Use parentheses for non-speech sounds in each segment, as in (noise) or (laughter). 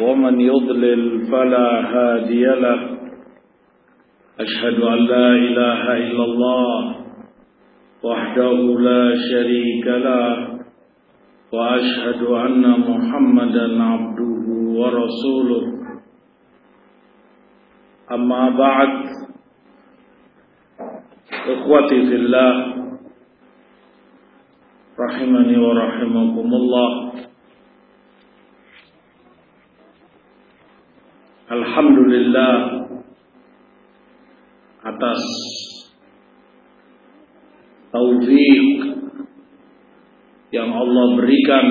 ومن يضلل فلا هادي له. أشهد أن لا إله إلا الله وحده لا شريك له. وأشهد أن محمدا عبده ورسوله. أما بعد إخوتي في الله رحمني ورحمكم الله. Alhamdulillah atas taufik yang Allah berikan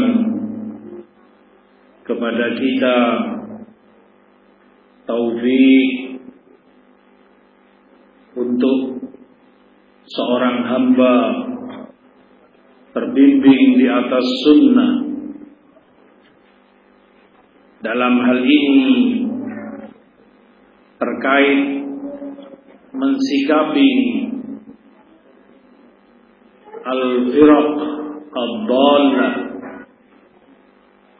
kepada kita. Taufik untuk seorang hamba terbimbing di atas sunnah. Dalam hal ini terkait mensikapi al-firaq ad-dhallah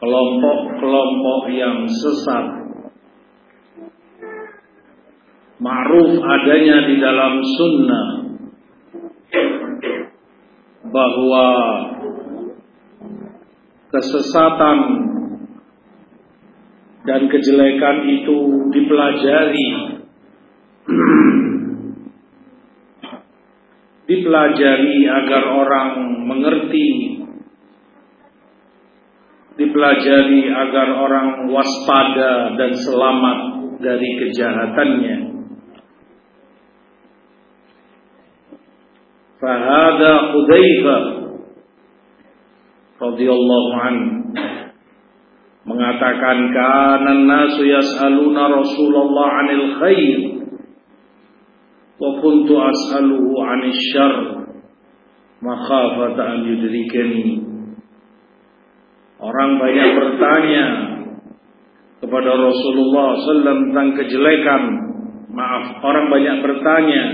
kelompok-kelompok yang sesat. Ma'ruf adanya di dalam sunnah bahwa kesesatan dan kejelekan itu dipelajari. (clears throat) Dipelajari agar orang mengerti. Dipelajari agar orang waspada dan selamat dari kejahatannya. Fahada Hudzaifah radhiyallahu anhu mengatakan kanan nasu yas'aluna Rasulullah 'anil khair wa kuntu as'aluhu 'anil syarr makhafata an yudrikani Orang banyak bertanya kepada Rasulullah SAW tentang kejelekan. Maaf, orang banyak bertanya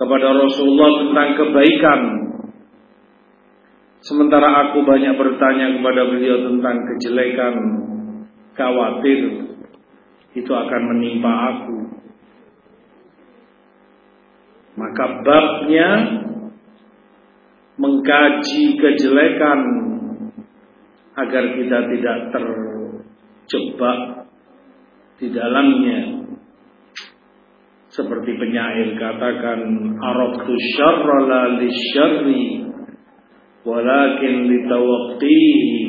kepada Rasulullah tentang kebaikan. Sementara aku banyak bertanya kepada beliau tentang kejelekan, khawatir itu akan menimpa aku. Maka babnya mengkaji kejelekan agar kita tidak terjebak di dalamnya. Seperti penyair katakan, Arabtu syarra la walakin لتوقيه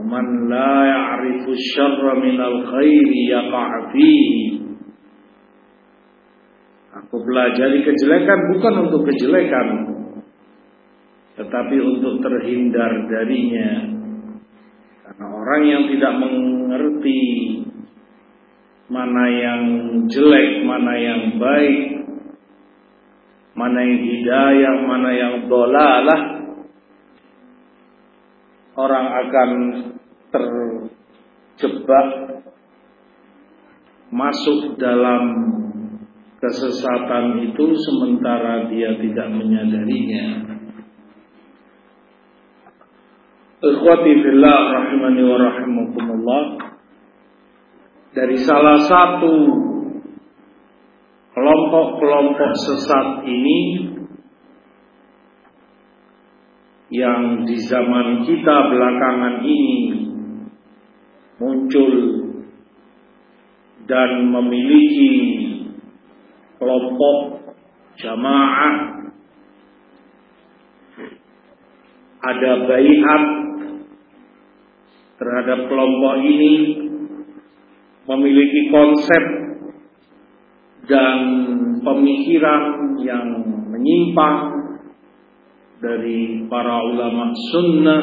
man la ya'rifu syarra من khairi yaqa' fihi. Aku pelajari kejelekan bukan untuk kejelekan tetapi untuk terhindar darinya. Karena orang yang tidak mengerti mana yang jelek, mana yang baik, mana yang hidayah, mana yang dolalah orang akan terjebak masuk dalam kesesatan itu sementara dia tidak menyadarinya. Fillah rahimani wa rahimakumullah dari salah satu kelompok-kelompok sesat ini yang di zaman kita belakangan ini muncul dan memiliki kelompok jamaah. Ada bayat terhadap kelompok ini memiliki konsep dan pemikiran yang menyimpang dari para ulama sunnah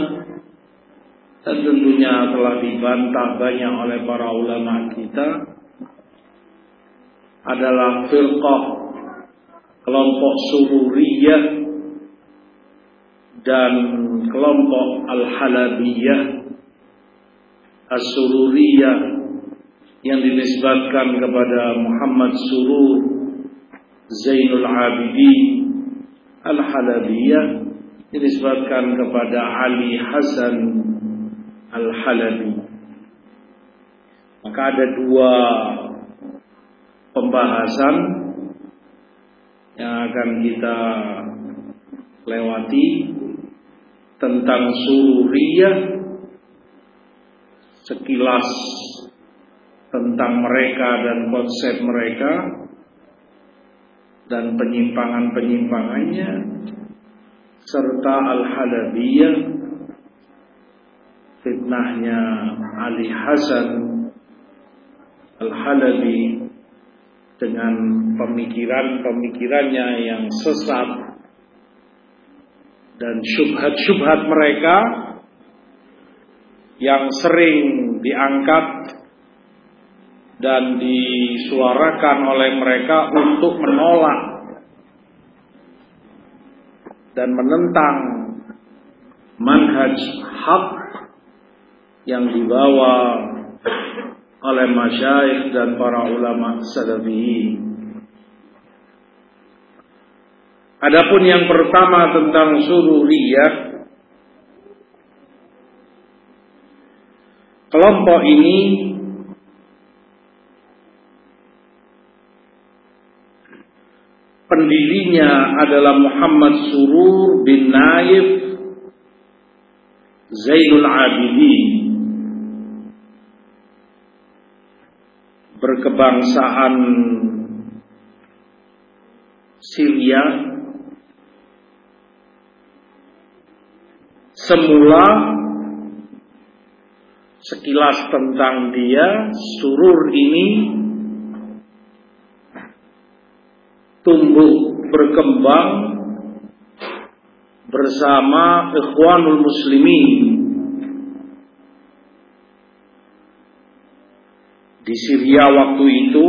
dan tentunya telah dibantah banyak oleh para ulama kita adalah firqah kelompok sururiyah dan kelompok al-halabiyah as-sururiyah yang dinisbatkan kepada Muhammad Surur Zainul Abidin al-halabiyah dinisbatkan kepada Ali Hasan Al-Halabi. Maka ada dua pembahasan yang akan kita lewati tentang sururiyah sekilas tentang mereka dan konsep mereka dan penyimpangan-penyimpangannya serta Al-Halabiyah fitnahnya Ali Hasan Al-Halabi dengan pemikiran-pemikirannya yang sesat dan syubhat-syubhat mereka yang sering diangkat dan disuarakan oleh mereka untuk menolak dan menentang manhaj hak yang dibawa oleh masyayikh dan para ulama salafiyin. Adapun yang pertama tentang sururiyah kelompok ini pendirinya adalah Muhammad Surur bin Naif Zainul Abidin. Berkebangsaan Syria. Semula sekilas tentang dia surur ini tumbuh berkembang bersama ikhwanul muslimin. Di Syria waktu itu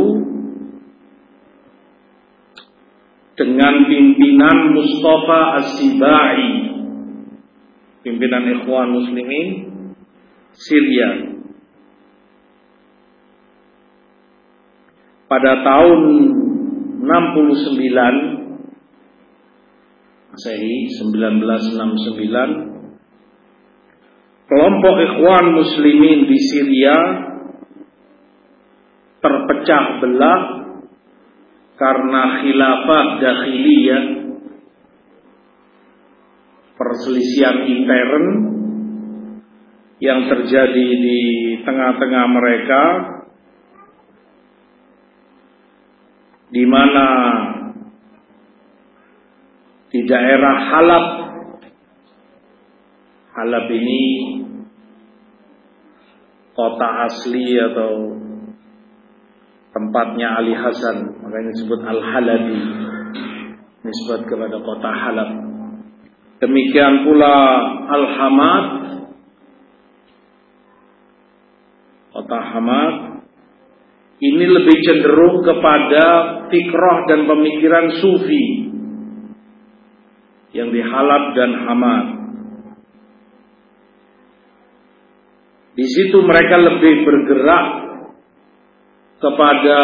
dengan pimpinan Mustafa As-Sibai pimpinan ikhwan muslimin Syria. Pada tahun 69 Masehi 1969 kelompok ikhwan muslimin di Syria terpecah belah karena khilafah dakhiliyah perselisihan intern yang terjadi di tengah-tengah mereka di mana di daerah Halab. Halab ini kota asli atau tempatnya Ali Hasan. Makanya disebut Al-Halabi. Nisbat kepada kota Halab. Demikian pula Al-Hamad. Kota Hamad ini lebih cenderung kepada fikrah dan pemikiran sufi yang dihalap dan hamad. Di situ mereka lebih bergerak kepada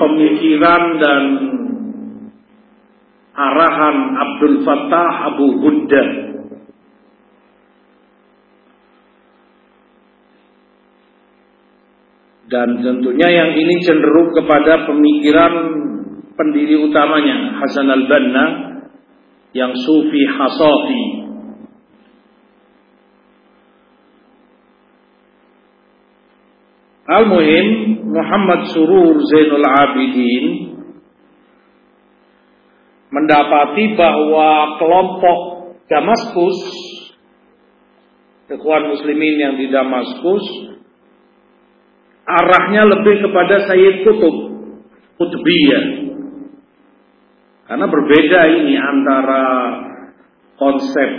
pemikiran dan arahan Abdul Fattah Abu Huddah Dan tentunya yang ini cenderung kepada pemikiran pendiri utamanya Hasan al-Banna yang sufi hasafi. Al-Muhim Muhammad Surur Zainul Abidin mendapati bahwa kelompok Damaskus kekuatan muslimin yang di Damaskus arahnya lebih kepada Sayyid Kutub, Kutubiyah. Karena berbeda ini antara konsep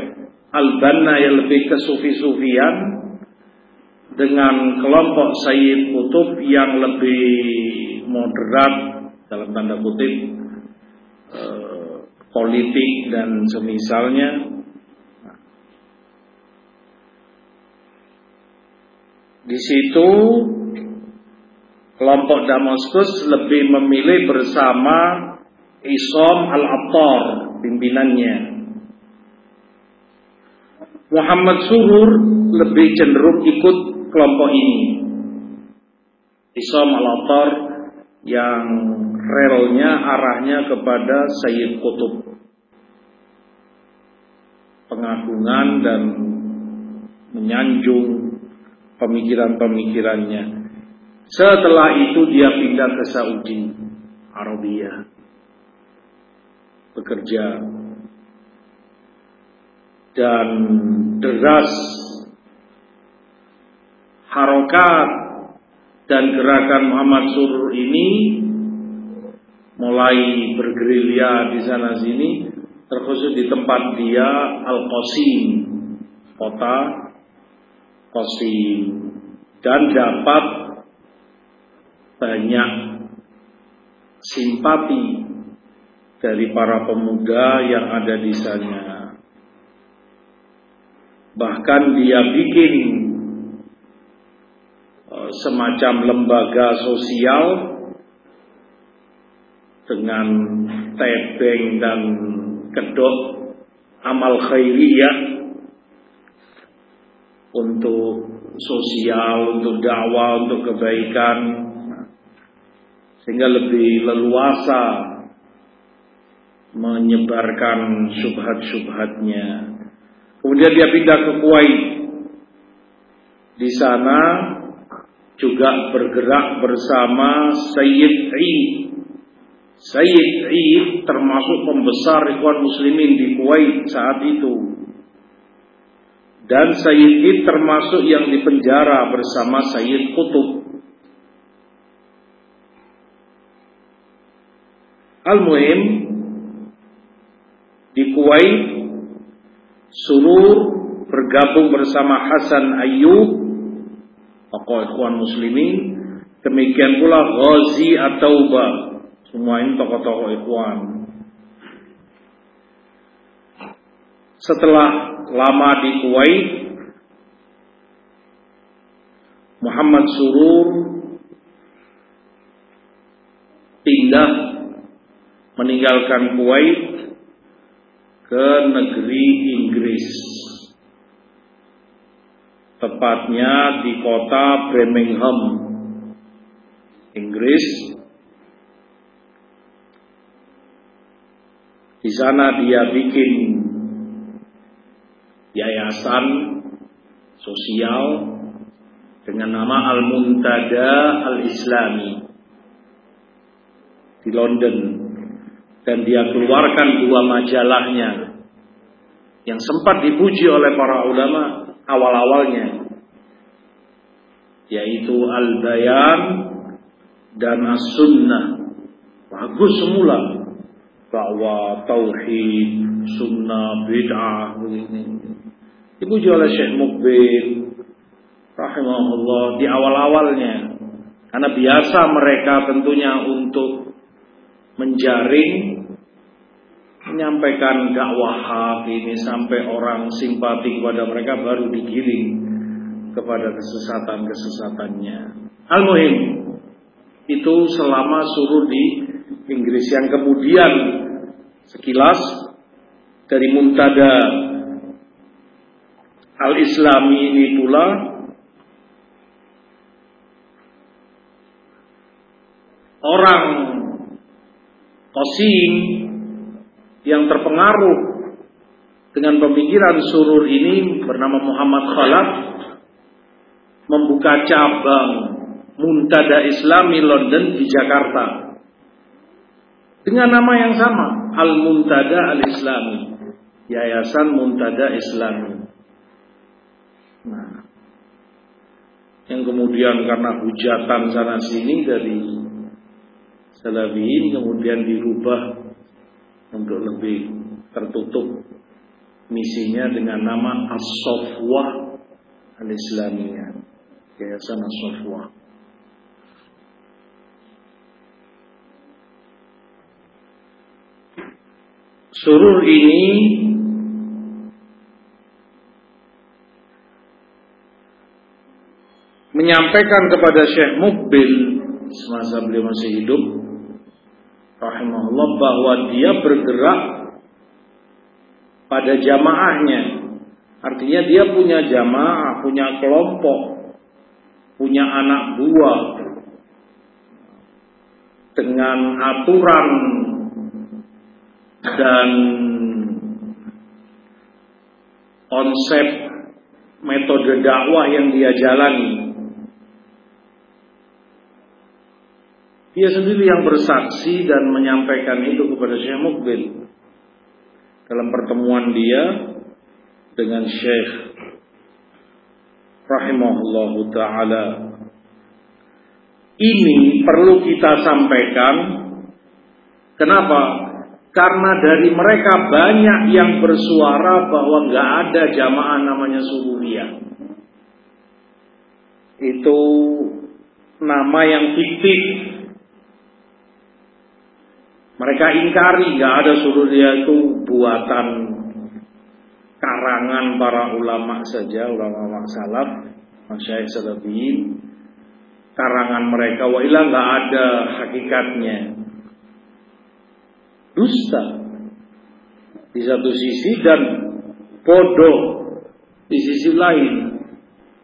Al-Banna yang lebih ke sufi-sufian dengan kelompok Sayyid Kutub yang lebih moderat dalam tanda kutip eh, politik dan semisalnya di situ kelompok Damaskus lebih memilih bersama Isom Al-Attar pimpinannya Muhammad Suhur lebih cenderung ikut kelompok ini. Isam al yang relnya arahnya kepada Sayyid Qutub. Pengagungan dan menyanjung pemikiran-pemikirannya. Setelah itu dia pindah ke Saudi Arabia. Bekerja dan deras harokat dan gerakan Muhammad Surur ini mulai bergerilya di sana sini terkhusus di tempat dia Al Qasim kota Qasim dan dapat banyak simpati dari para pemuda yang ada di sana. Bahkan dia bikin uh, semacam lembaga sosial dengan tebeng dan kedok amal khairiyah untuk sosial, untuk dakwah, untuk kebaikan sehingga lebih leluasa menyebarkan syubhat-syubhatnya. Kemudian dia pindah ke Kuwait. Di sana juga bergerak bersama Sayyid Eid. Sayyid Eid termasuk pembesar ikhwan muslimin di Kuwait saat itu. Dan Sayyid Eid termasuk yang dipenjara bersama Sayyid Qutub. Al-Muhim di Kuwait Surur bergabung bersama Hasan Ayyub tokoh ikhwan muslimin. Demikian pula Ghazi At-Taubah. Semua ini tokoh-tokoh ikhwan. Setelah lama di Kuwait Muhammad Surur pindah meninggalkan Kuwait ke negeri Inggris. Tepatnya di kota Birmingham, Inggris. Di sana dia bikin yayasan sosial dengan nama Al-Muntada Al-Islami di London dan dia keluarkan dua majalahnya yang sempat dipuji oleh para ulama awal-awalnya yaitu Al-Bayan dan As-Sunnah bagus semula bahwa tauhid, sunnah, bid'ah begini. Dipuji oleh Syekh Mukbil rahimahullah di awal-awalnya karena biasa mereka tentunya untuk menjaring menyampaikan dakwah ini sampai orang simpati kepada mereka baru digiring kepada kesesatan-kesesatannya. Al-Muhim itu selama suruh di Inggris yang kemudian sekilas dari Muntada Al-Islami ini pula orang Qasim yang terpengaruh dengan pemikiran surur ini bernama Muhammad Khalaf membuka cabang Muntada Islami London di Jakarta. Dengan nama yang sama Al Muntada Al Islami Yayasan Muntada Islami. Nah, yang kemudian karena hujatan sana sini dari Salafiyin kemudian dirubah untuk lebih tertutup misinya dengan nama As-Sofwah Al-Islamiyah. Yayasan As-Sofwah. Surur ini menyampaikan kepada Syekh Mukbil semasa beliau masih hidup rahimahullah bahwa dia bergerak pada jamaahnya. Artinya dia punya jamaah punya kelompok punya anak buah. Dengan aturan dan konsep metode dakwah yang dia jalani Dia sendiri yang bersaksi dan menyampaikan itu kepada Syekh Mukbil dalam pertemuan dia dengan Syekh rahimahullahu taala. Ini perlu kita sampaikan. Kenapa? Karena dari mereka banyak yang bersuara bahwa nggak ada jamaah namanya suhuriyah. Itu nama yang fiktif mereka ingkari nggak ada suruh dia itu buatan karangan para ulama saja, ulama salaf, masyaikh salafiyin. Karangan mereka wa ilah nggak ada hakikatnya. Dusta di satu sisi dan bodoh di sisi lain.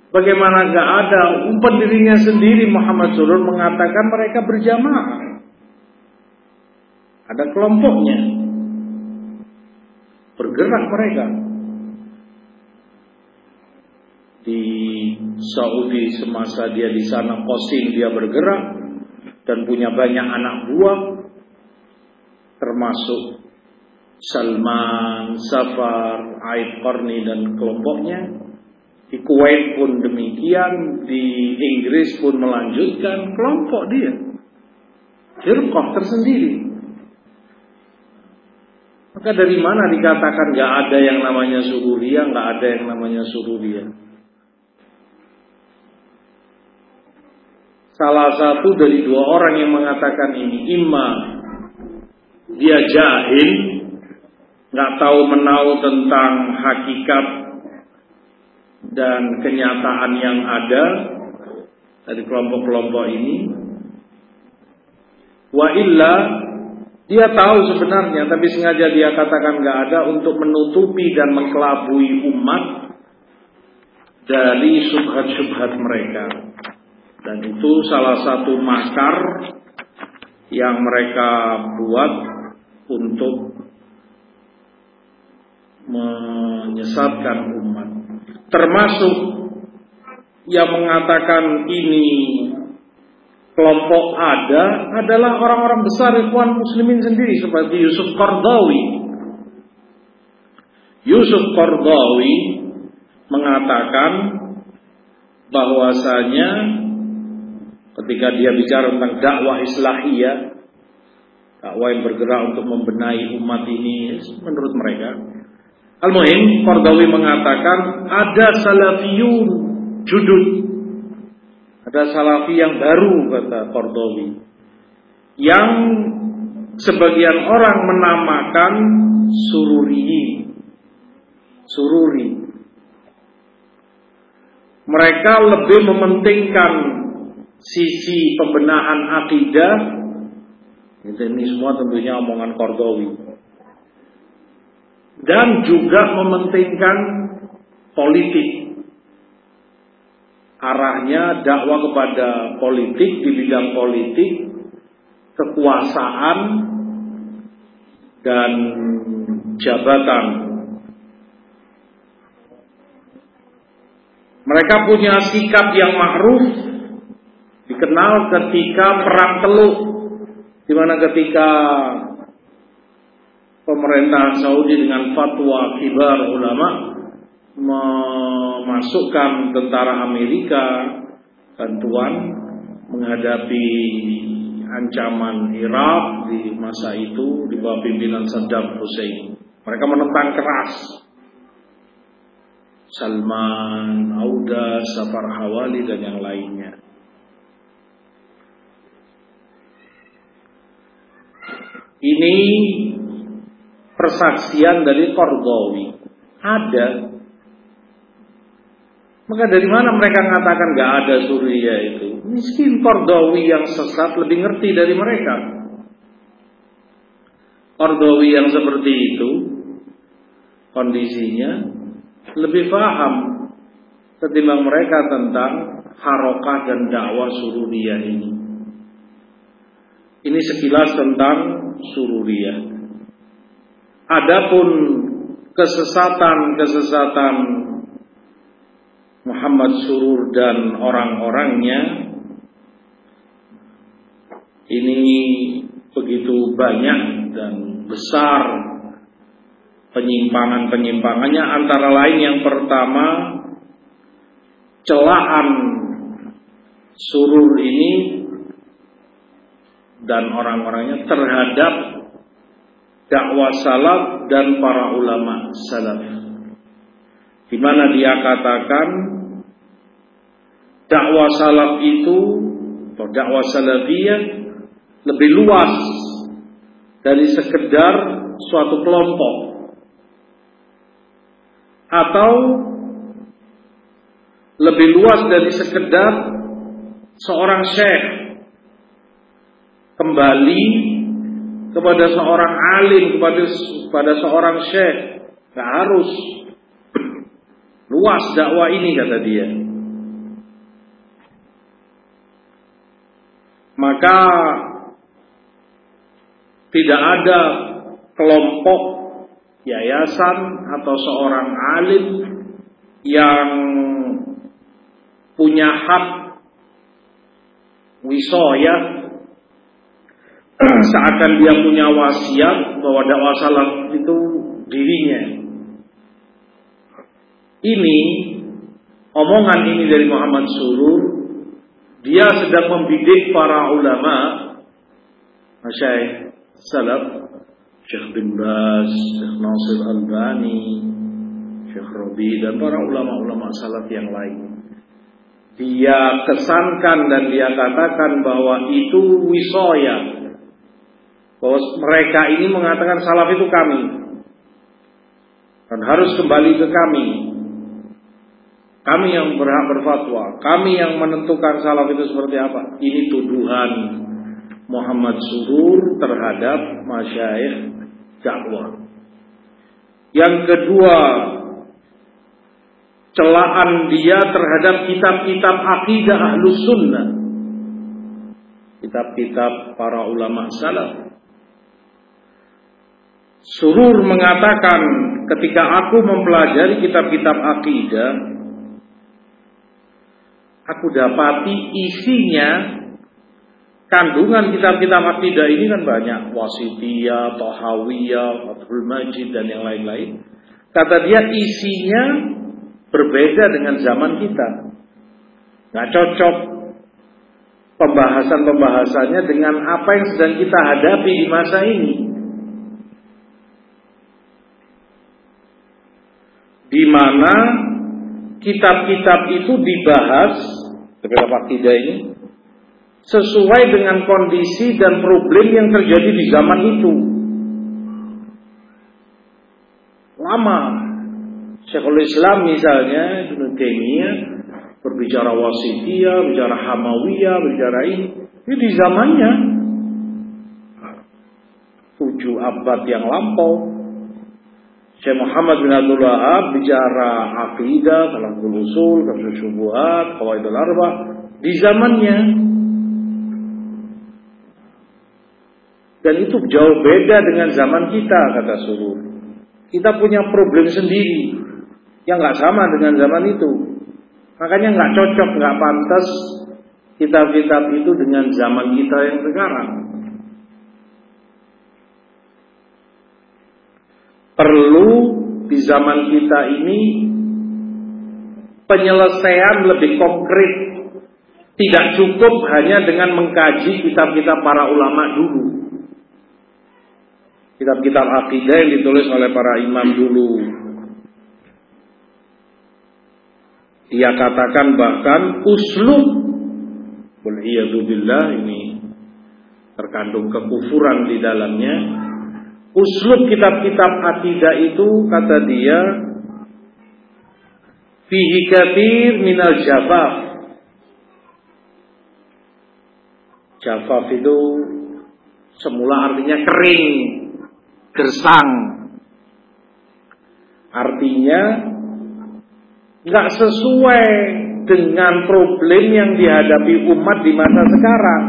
Bagaimana nggak ada pendirinya sendiri Muhammad Surur mengatakan mereka berjamaah. Ada kelompoknya. Bergerak mereka. Di Saudi semasa dia di sana Qasim dia bergerak dan punya banyak anak buah termasuk Salman, Safar, Aib Qarni dan kelompoknya. Di Kuwait pun demikian, di Inggris pun melanjutkan kelompok dia. Firqah tersendiri. Maka dari mana dikatakan nggak ada yang namanya sururia, nggak ada yang namanya sururia? Salah satu dari dua orang yang mengatakan ini imma dia jahil, nggak tahu menau tentang hakikat dan kenyataan yang ada dari kelompok-kelompok ini. Wa illa dia tahu sebenarnya, tapi sengaja dia katakan nggak ada untuk menutupi dan mengkelabui umat dari subhat-subhat mereka. Dan itu salah satu makar yang mereka buat untuk menyesatkan umat. Termasuk yang mengatakan ini kelompok ada adalah orang-orang besar ikhwan muslimin sendiri seperti Yusuf Qardawi. Yusuf Qardawi mengatakan bahwasanya ketika dia bicara tentang dakwah islahiyah, dakwah yang bergerak untuk membenahi umat ini menurut mereka. Al-Muhim, Qardawi mengatakan ada salafiyun judud ada salafi yang baru kata Kordowi. Yang sebagian orang menamakan sururi. Sururi. Mereka lebih mementingkan sisi pembenahan akidah. Itu ini semua tentunya omongan Kordowi. Dan juga mementingkan politik arahnya dakwah kepada politik di bidang politik, kekuasaan dan jabatan. Mereka punya sikap yang ma'ruf dikenal ketika perang teluk di mana ketika pemerintah Saudi dengan fatwa kibar ulama memasukkan tentara Amerika bantuan menghadapi ancaman Irak di masa itu di bawah pimpinan Saddam Hussein. Mereka menentang keras Salman, Auda, Safar Hawali dan yang lainnya. Ini persaksian dari Kordowi. Ada. Maka dari mana mereka mengatakan gak ada Suria itu? Miskin Kordowi yang sesat lebih ngerti dari mereka. Kordowi yang seperti itu kondisinya lebih paham ketimbang mereka tentang harokah dan dakwah sururiyah ini. Ini sekilas tentang sururiyah. Adapun kesesatan-kesesatan Muhammad Surur dan orang-orangnya ini begitu banyak dan besar penyimpangan-penyimpangannya antara lain yang pertama celaan surur ini dan orang-orangnya terhadap dakwah salaf dan para ulama salaf. Di mana dia katakan dakwah salaf itu atau dakwah salafiyah lebih luas dari sekedar suatu kelompok atau lebih luas dari sekedar seorang syekh kembali kepada seorang alim, kepada kepada seorang syekh. Gak harus. (clears throat) Luas dakwah ini kata dia. Maka tidak ada kelompok yayasan atau seorang alim yang punya hak wisoya (clears throat) seakan dia punya wasiat bahwa dakwah salaf itu dirinya. Ini omongan ini dari Muhammad Surur, dia sedang membidik para ulama, Masyaih Salaf, Syekh bin Bas, Syekh Nasir Albani, Syekh Robi dan para ulama-ulama salaf yang lain. Dia kesankan dan dia katakan bahwa itu wisoya, bahwa mereka ini mengatakan salaf itu kami dan harus kembali ke kami. Kami yang berhak berfatwa, kami yang menentukan salaf itu seperti apa. Ini tuduhan Muhammad Surur terhadap masyayikh dakwah. Yang kedua, celaan dia terhadap kitab-kitab akidah ahlus sunnah. Kitab-kitab para ulama salaf. Surur mengatakan ketika aku mempelajari kitab-kitab akidah, aku dapati isinya kandungan kitab-kitab akidah ini kan banyak wasitiyah, tohawiyah, fathul majid dan yang lain-lain. Kata dia isinya berbeda dengan zaman kita. Nggak cocok pembahasan-pembahasannya dengan apa yang sedang kita hadapi di masa ini. di mana kitab-kitab itu dibahas beberapa akidah ini sesuai dengan kondisi dan problem yang terjadi di zaman itu. Lama. Syekhul Islam misalnya Ibnu Taimiyah berbicara wasitiyah, bicara hamawiyah, bicara ini, ini di zamannya. Tujuh abad yang lampau Syekh Muhammad bin Abdul Wahab bicara akidah, kalam usul, kalam syubuhat, kawaidul arba di zamannya. Dan itu jauh beda dengan zaman kita kata Surur. Kita punya problem sendiri yang nggak sama dengan zaman itu. Makanya nggak cocok, nggak pantas kitab-kitab itu dengan zaman kita yang sekarang. Perlu di zaman kita ini penyelesaian lebih konkret. Tidak cukup hanya dengan mengkaji kitab-kitab para ulama dulu. Kitab-kitab akidah yang ditulis oleh para imam dulu. Dia katakan bahkan uslub billah ini terkandung kekufuran di dalamnya. Uslub kitab-kitab akidah itu kata dia fihi kathir minal jafaf. Jafaf itu semula artinya kering, gersang. Artinya nggak sesuai dengan problem yang dihadapi umat di masa sekarang.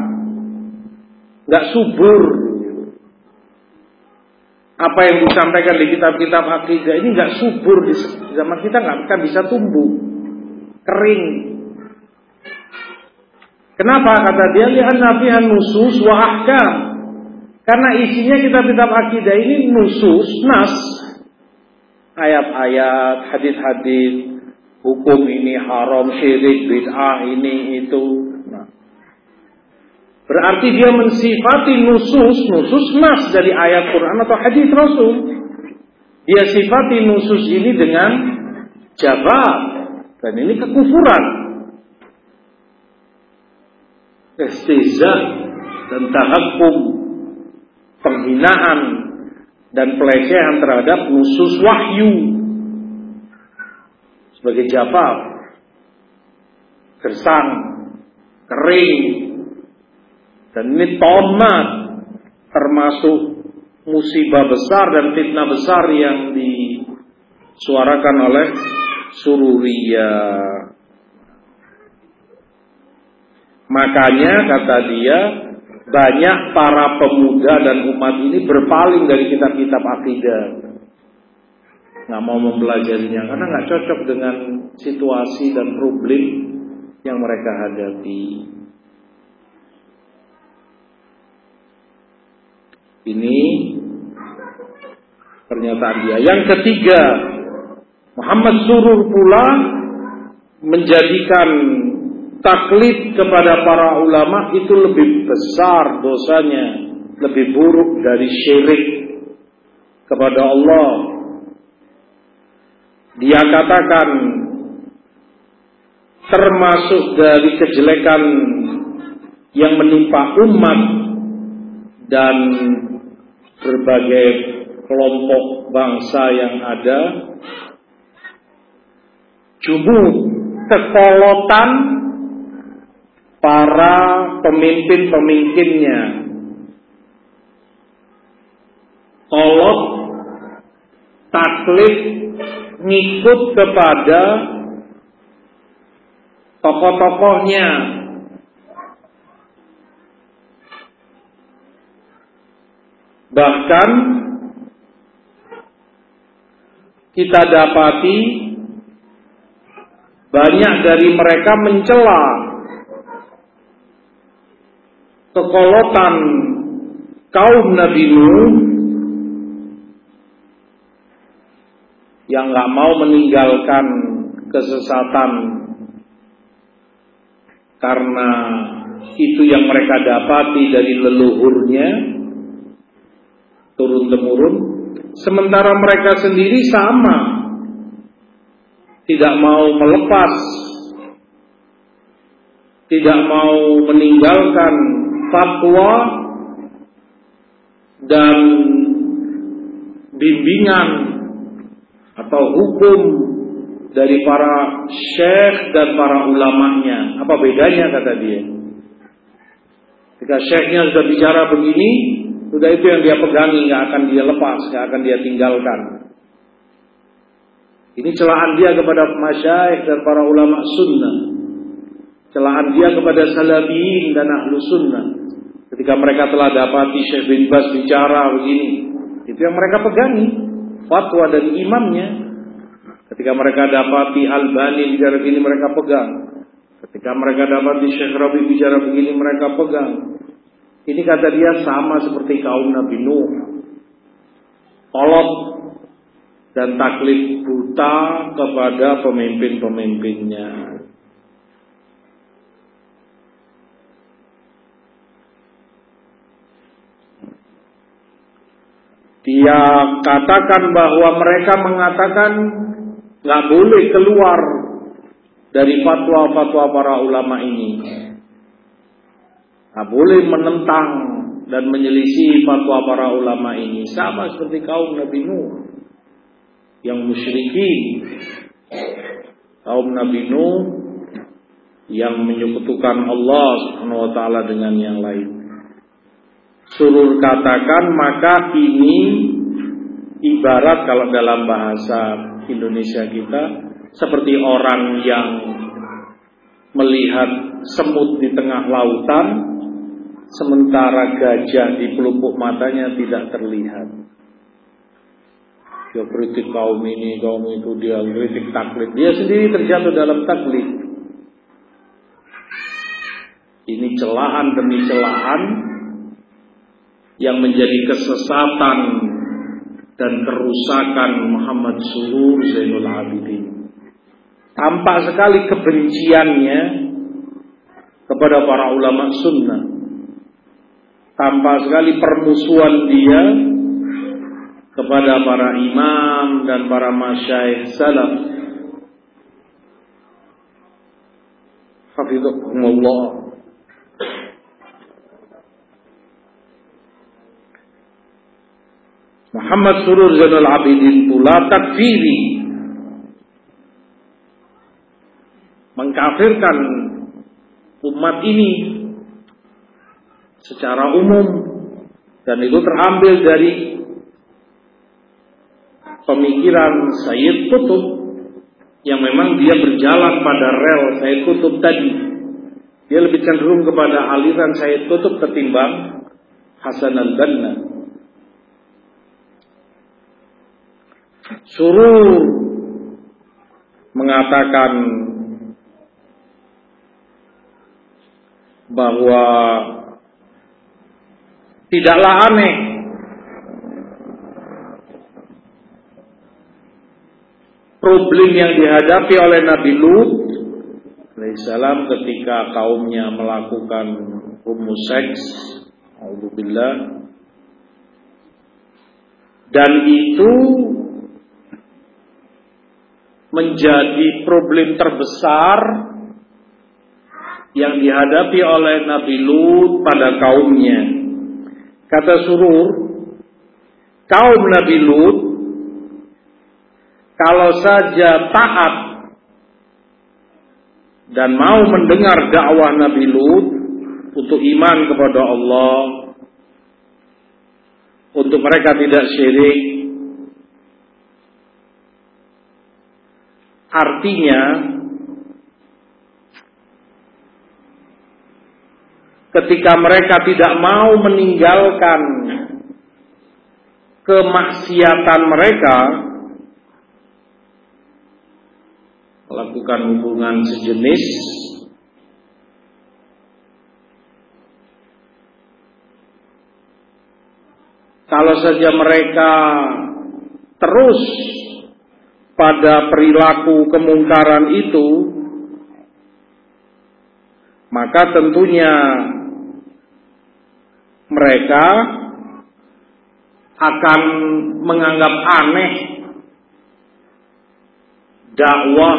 Nggak subur. Apa yang disampaikan di kitab-kitab akidah ini nggak subur di zaman kita nggak bisa tumbuh, kering. Kenapa kata dia lihat nafihan nusus wa ahkam. Karena isinya kitab-kitab akidah ini nusus, nas, ayat-ayat, hadis-hadis, hukum ini haram, syirik, bid'ah, ini itu. Berarti dia mensifati nusus, nusus nas dari ayat Quran atau hadis Rasul. Dia sifati nusus ini dengan jabat dan ini kekufuran. Istiza dan tahakum. Penghinaan dan pelecehan terhadap nusus wahyu. Sebagai jafar, gersang, kering, dan ini tomat termasuk musibah besar dan fitnah besar yang disuarakan oleh Sururiyah. Makanya kata dia banyak para pemuda dan umat ini berpaling dari kitab-kitab akidah nggak mau mempelajarinya karena nggak cocok dengan situasi dan problem yang mereka hadapi. Ini pernyataan dia. Yang ketiga, Muhammad Surur pula menjadikan taklid kepada para ulama itu lebih besar dosanya, lebih buruk dari syirik kepada Allah dia katakan termasuk dari kejelekan yang menimpa umat dan berbagai kelompok bangsa yang ada jumu kekolotan para pemimpin-pemimpinnya kolot taklid ngikut kepada tokoh-tokohnya. Bahkan kita dapati banyak dari mereka mencela kekolotan kaum Nabi Nuh yang nggak mau meninggalkan kesesatan karena itu yang mereka dapati dari leluhurnya turun temurun sementara mereka sendiri sama tidak mau melepas tidak mau meninggalkan fatwa dan bimbingan atau hukum dari para syekh dan para ulamanya. Apa bedanya kata dia? Jika syekhnya sudah bicara begini, sudah itu yang dia pegangi, nggak akan dia lepas, nggak akan dia tinggalkan. Ini celaan dia kepada masyaikh dan para ulama sunnah. Celaan dia kepada salafiyin dan ahlu sunnah. Ketika mereka telah dapati Syekh bin Bas bicara begini. Itu yang mereka pegangi fatwa dan imamnya. Ketika mereka dapati Albani bicara begini mereka pegang. Ketika mereka dapati Syekh Rabi bicara begini mereka pegang. Ini kata dia sama seperti kaum Nabi Nuh. Kolot dan taklid buta kepada pemimpin-pemimpinnya. Dia katakan bahwa mereka mengatakan nggak boleh keluar dari fatwa-fatwa para ulama ini. Nah, boleh menentang dan menyelisih fatwa para ulama ini sama seperti kaum Nabi Nuh yang musyrikin. Kaum Nabi Nuh yang menyekutukan Allah Subhanahu wa taala dengan yang lain. Surur katakan maka ini ibarat kalau dalam bahasa Indonesia kita seperti orang yang melihat semut di tengah lautan sementara gajah di pelupuk matanya tidak terlihat. Dia kritik kaum ini, kaum itu, dia kritik taklid. Dia sendiri terjatuh dalam taklid. Ini celahan demi celahan yang menjadi kesesatan dan kerusakan Muhammad Surur Zainul Abidin. Tampak sekali kebenciannya kepada para ulama sunnah. Tampak sekali permusuhan dia kepada para imam dan para masyaikh salaf. Hafizahumullah. Muhammad Surur Zainal Abidin pula takfiri mengkafirkan umat ini secara umum dan itu terambil dari pemikiran Sayyid Kutub yang memang dia berjalan pada rel Sayyid Kutub tadi. Dia lebih cenderung kepada aliran Sayyid Kutub ketimbang Hasan al-Banna. Suruh mengatakan bahwa tidaklah aneh problem yang dihadapi oleh Nabi Lut alaihissalam ketika kaumnya melakukan homoseks Alhamdulillah dan itu menjadi problem terbesar yang dihadapi oleh Nabi Lut pada kaumnya. Kata surur, kaum Nabi Lut kalau saja taat dan mau mendengar dakwah Nabi Lut untuk iman kepada Allah, untuk mereka tidak syirik, artinya ketika mereka tidak mau meninggalkan kemaksiatan mereka melakukan hubungan sejenis kalau saja mereka terus pada perilaku kemungkaran itu maka tentunya mereka akan menganggap aneh dakwah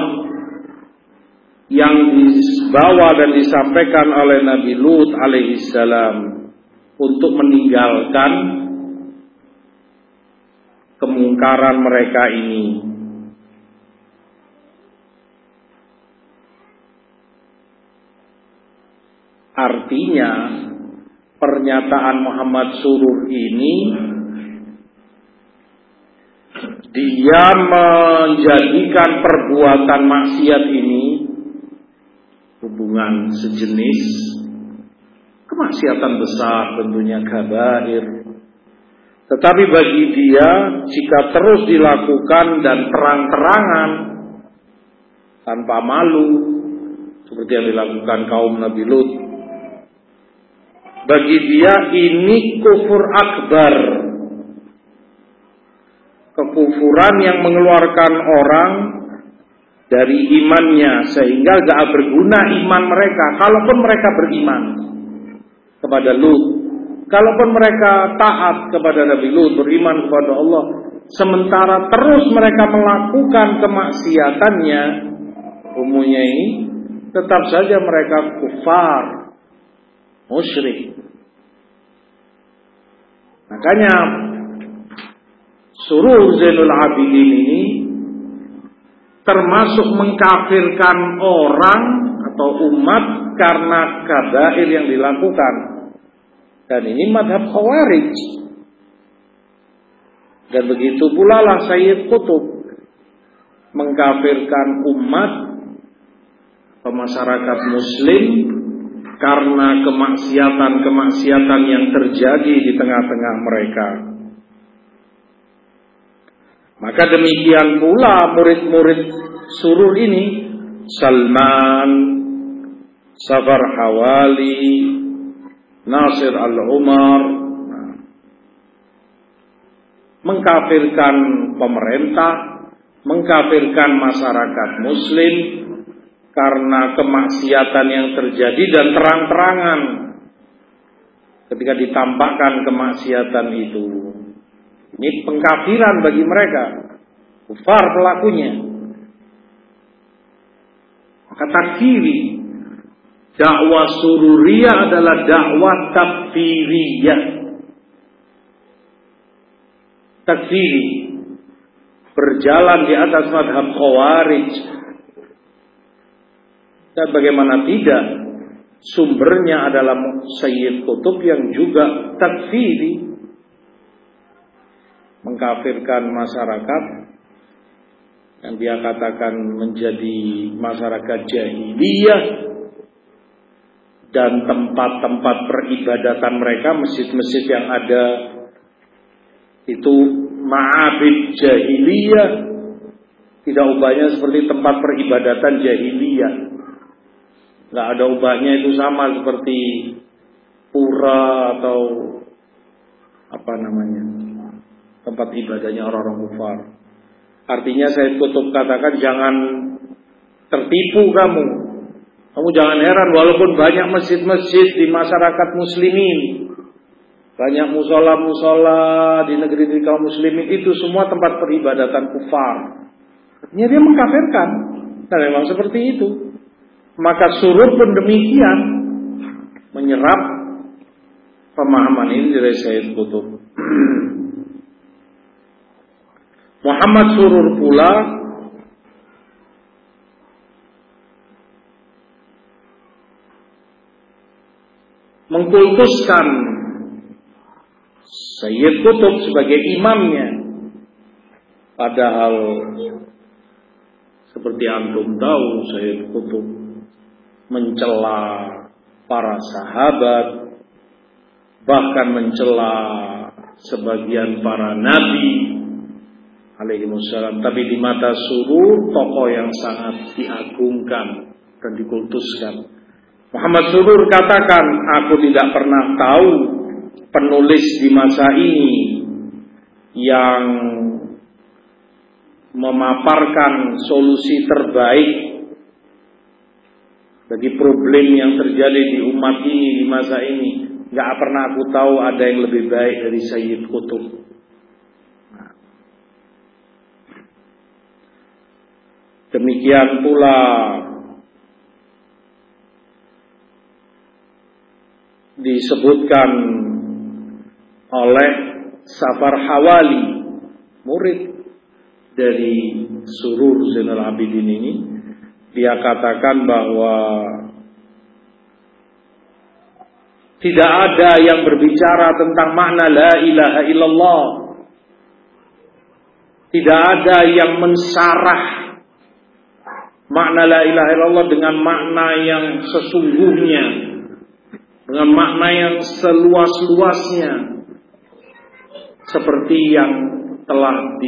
yang dibawa dan disampaikan oleh Nabi Lut alaihissalam untuk meninggalkan kemungkaran mereka ini. Artinya pernyataan Muhammad Surur ini dia menjadikan perbuatan maksiat ini hubungan sejenis kemaksiatan besar tentunya kabair. Tetapi bagi dia jika terus dilakukan dan terang-terangan tanpa malu seperti yang dilakukan kaum Nabi Lut bagi dia ini kufur akbar. Kekufuran yang mengeluarkan orang dari imannya sehingga gak berguna iman mereka kalaupun mereka beriman kepada Lut kalaupun mereka taat kepada Nabi Lut beriman kepada Allah sementara terus mereka melakukan kemaksiatannya umumnya ini tetap saja mereka kufar, musyrik. Makanya suruh Zainul Abidin ini termasuk mengkafirkan orang atau umat karena kabair yang dilakukan. Dan ini madhab khawarij. Dan begitu pula lah Sayyid Kutub mengkafirkan umat atau masyarakat muslim karena kemaksiatan-kemaksiatan yang terjadi di tengah-tengah mereka. Maka demikian pula murid-murid surur ini Salman, Safar Hawali, Nasir Al-Umar mengkafirkan pemerintah, mengkafirkan masyarakat muslim karena kemaksiatan yang terjadi dan terang-terangan ketika ditampakkan kemaksiatan itu. Ini pengkafiran bagi mereka. Kufar pelakunya. Maka takfiri. Dakwah sururiyah adalah dakwah takfiriyah. Takfiri. Berjalan di atas madhab khawarij. Dan bagaimana tidak. Sumbernya adalah Sayyid Kutub yang juga takfiri. Mengkafirkan masyarakat yang dia katakan menjadi masyarakat jahiliyah. Dan tempat-tempat peribadatan mereka masjid-masjid yang ada itu ma'abid jahiliyah. Tidak ubahnya seperti tempat peribadatan jahiliyah nggak ada ubahnya itu sama seperti pura atau apa namanya tempat ibadahnya orang-orang kufar. Artinya saya tutup katakan jangan tertipu kamu. Kamu jangan heran walaupun banyak masjid-masjid di masyarakat muslimin. Banyak musola-musola di negeri-negeri kaum muslimin itu semua tempat peribadatan kufar. Artinya dia mengkafirkan. Dan memang seperti itu. Maka suruh pun demikian. Menyerap pemahaman ini dari Sayyid Kutub. (clears throat) Muhammad Surur pula. Mengkultuskan Sayyid Kutub sebagai imamnya. Padahal seperti antum tahu Sayyid Kutub mencela para sahabat bahkan mencela sebagian para nabi alaihi wasallam. Tapi di mata surur tokoh yang sangat diagungkan dan dikultuskan. Muhammad Surur katakan, aku tidak pernah tahu penulis di masa ini yang memaparkan solusi terbaik bagi problem yang terjadi di umat ini di masa ini. Gak pernah aku tahu ada yang lebih baik dari Sayyid Qutub. Demikian pula disebutkan oleh Safar Hawali, murid dari Surur Zainal Abidin ini, dia katakan bahwa tidak ada yang berbicara tentang makna la ilaha illallah. Tidak ada yang mensarah makna la ilaha illallah dengan makna yang sesungguhnya dengan makna yang seluas-luasnya seperti yang telah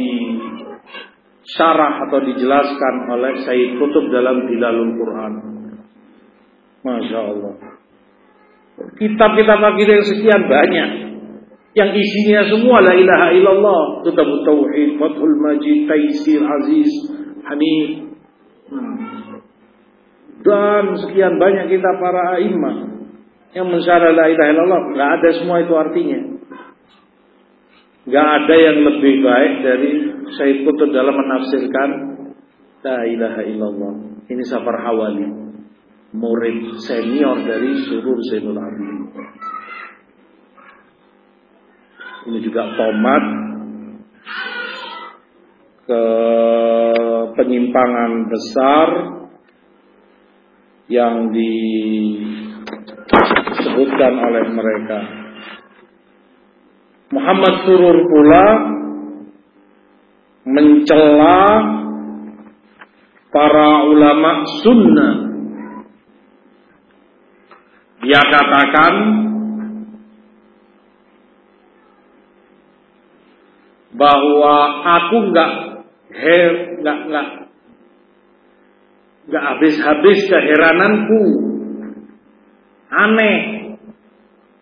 disyarah atau dijelaskan oleh Sayyid Kutub dalam Dilalul Quran. Masya Allah. Kitab-kitab akidah yang sekian banyak yang isinya semua la ilaha illallah, kitab tauhid, Fathul Majid, Taisir Aziz, Hanif, dan sekian banyak kita para imam yang mensyarah la ilaha illallah. Gak ada semua itu artinya. Gak ada yang lebih baik dari Syekh Qutb dalam menafsirkan la ilaha illallah. Ini Safar Hawali, murid senior dari Surur Zainul Abidin. Ini juga tomat ke penyimpangan besar yang disebutkan oleh mereka. Muhammad Surur pula mencela para ulama sunnah. Dia katakan bahwa aku nggak nggak nggak nggak habis-habis keherananku aneh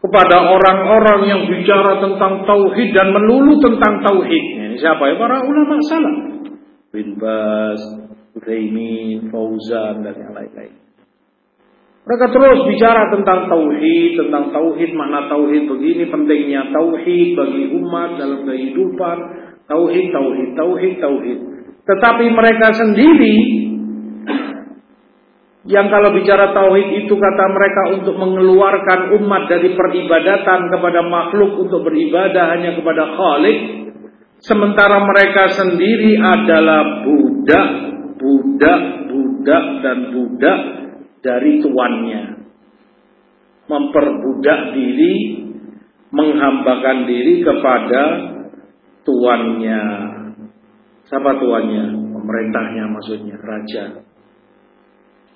kepada orang-orang yang bicara tentang tauhid dan melulu tentang tauhid. Ini siapa ya? Para ulama salaf. Bin Bas, Utsaimin, Fauzan dan yang lain-lain. Mereka terus bicara tentang tauhid, tentang tauhid, makna tauhid begini, pentingnya tauhid bagi umat dalam kehidupan, tauhid, tauhid, tauhid, tauhid. Tetapi mereka sendiri yang kalau bicara tauhid itu kata mereka untuk mengeluarkan umat dari peribadatan kepada makhluk untuk beribadah hanya kepada Khalik sementara mereka sendiri adalah budak budak budak dan budak dari tuannya. Memperbudak diri menghambakan diri kepada tuannya. Siapa tuannya? Pemerintahnya maksudnya raja.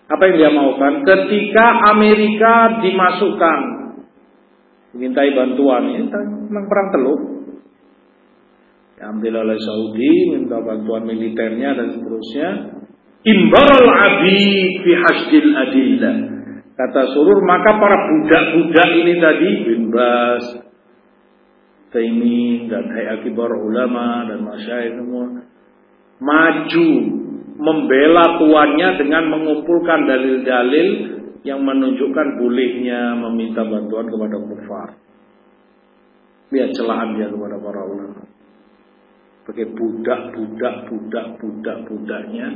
Apa yang dia maukan? Ketika Amerika dimasukkan, dimintai bantuan, ini memang perang teluk. Diambil oleh Saudi, minta bantuan militernya dan seterusnya. Imbaral abid fi hasdil adillah. Kata surur, maka para budak-budak ini tadi, bin Bas, Taimin, dan Hayat Kibar Ulama, dan Masyayikh semua, maju membela tuannya dengan mengumpulkan dalil-dalil yang menunjukkan bolehnya meminta bantuan kepada kufar. Lihat celahan dia kepada para ulama. Sebagai budak, budak, budak, budak, budaknya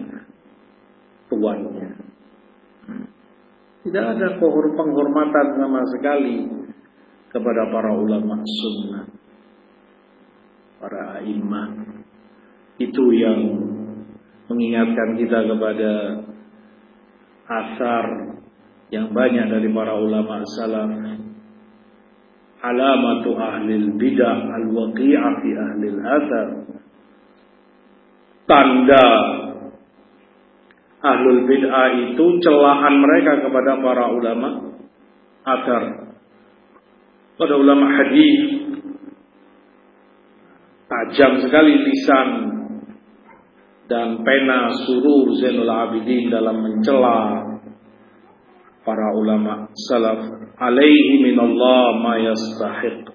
tuannya. Tidak ada penghormatan sama sekali kepada para ulama sunnah. Para imam. Itu yang mengingatkan kita kepada asar yang banyak dari para ulama salaf alamatu ahli bidah al-waqi'ah fi ahli al-athar tanda ahlul bid'ah itu celahan mereka kepada para ulama agar pada ulama hadis. Tajam sekali lisan dan pena surur Zainul Abidin dalam mencela para ulama salaf. Alaihi minallah ma yastahiq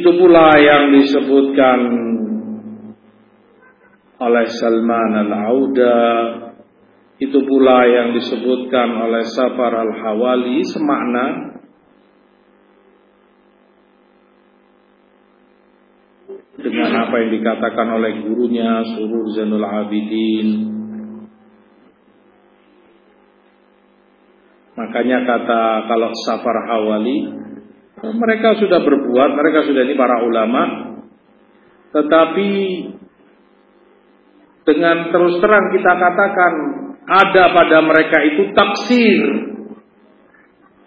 itu pula yang disebutkan oleh Salman al-Auda itu pula yang disebutkan oleh Safar al-Hawali semakna dengan apa yang dikatakan oleh gurunya Surur Zainul Abidin. Makanya kata kalau Safar Hawali, mereka sudah berbuat, mereka sudah ini para ulama, tetapi dengan terus terang kita katakan ada pada mereka itu taksir.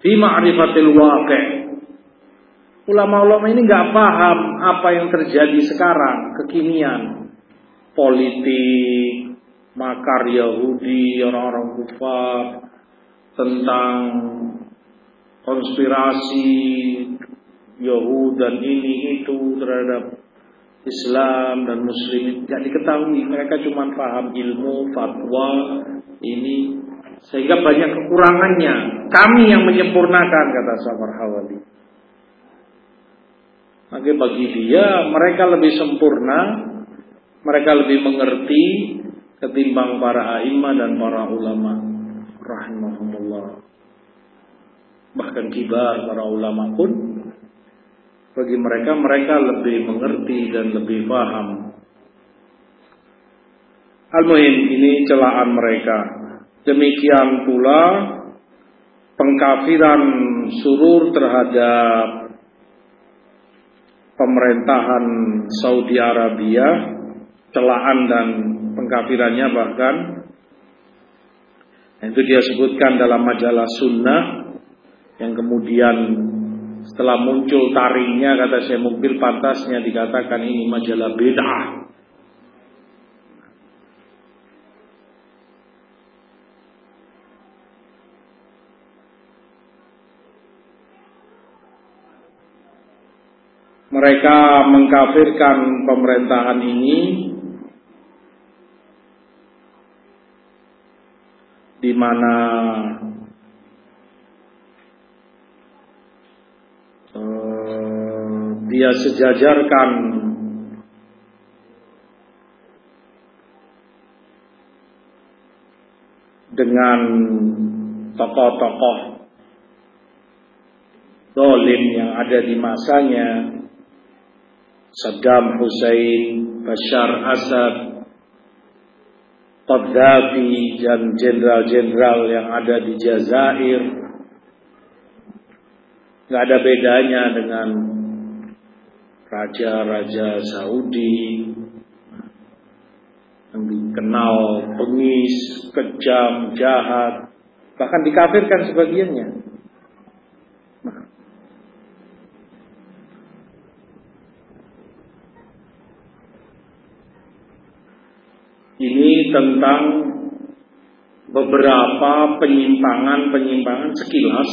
Di ma'rifatil waqi' Ulama-ulama ini nggak paham apa yang terjadi sekarang, kekinian, politik, makar Yahudi, orang-orang kufar, tentang konspirasi Yahud dan ini itu terhadap Islam dan Muslim tidak diketahui. Mereka cuma paham ilmu, fatwa, ini sehingga banyak kekurangannya. Kami yang menyempurnakan kata Safar Hawali. Maka bagi dia mereka lebih sempurna, mereka lebih mengerti ketimbang para a'immah dan para ulama rahimahumullah. Bahkan kibar para ulama pun Bagi mereka, mereka lebih mengerti dan lebih paham. Al-Muhim ini celaan mereka. Demikian pula pengkafiran surur terhadap pemerintahan Saudi Arabia, celaan dan pengkafirannya bahkan itu dia sebutkan dalam majalah Sunnah yang kemudian setelah muncul taringnya kata saya mobil pantasnya dikatakan ini majalah bid'ah. Mereka mengkafirkan pemerintahan ini di mana dia sejajarkan. Dengan tokoh-tokoh dolim yang ada di masanya. Saddam Hussein, Bashar Assad, Qaddafi dan jenderal-jenderal yang ada di Jazair nggak ada bedanya dengan raja-raja Saudi yang dikenal pengis, kejam, jahat, bahkan dikafirkan sebagiannya. Ini tentang beberapa penyimpangan-penyimpangan sekilas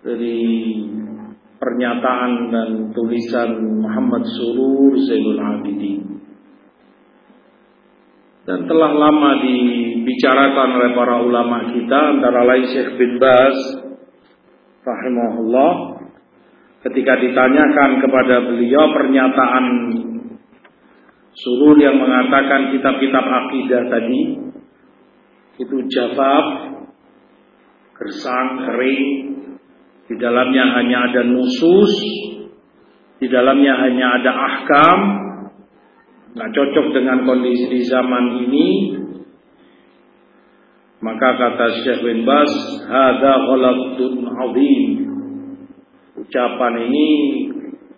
dari pernyataan dan tulisan Muhammad Surur Zainul Abidin. Dan telah lama dibicarakan oleh para ulama kita antara lain Syekh bin Baz rahimahullah ketika ditanyakan kepada beliau pernyataan Surur yang mengatakan kitab-kitab akidah tadi itu jafaf, gersang, kering, di dalamnya hanya ada nusus, di dalamnya hanya ada ahkam, nggak cocok dengan kondisi di zaman ini. Maka kata Syekh bin Bas, "Hada ghalatun 'azim." Ucapan ini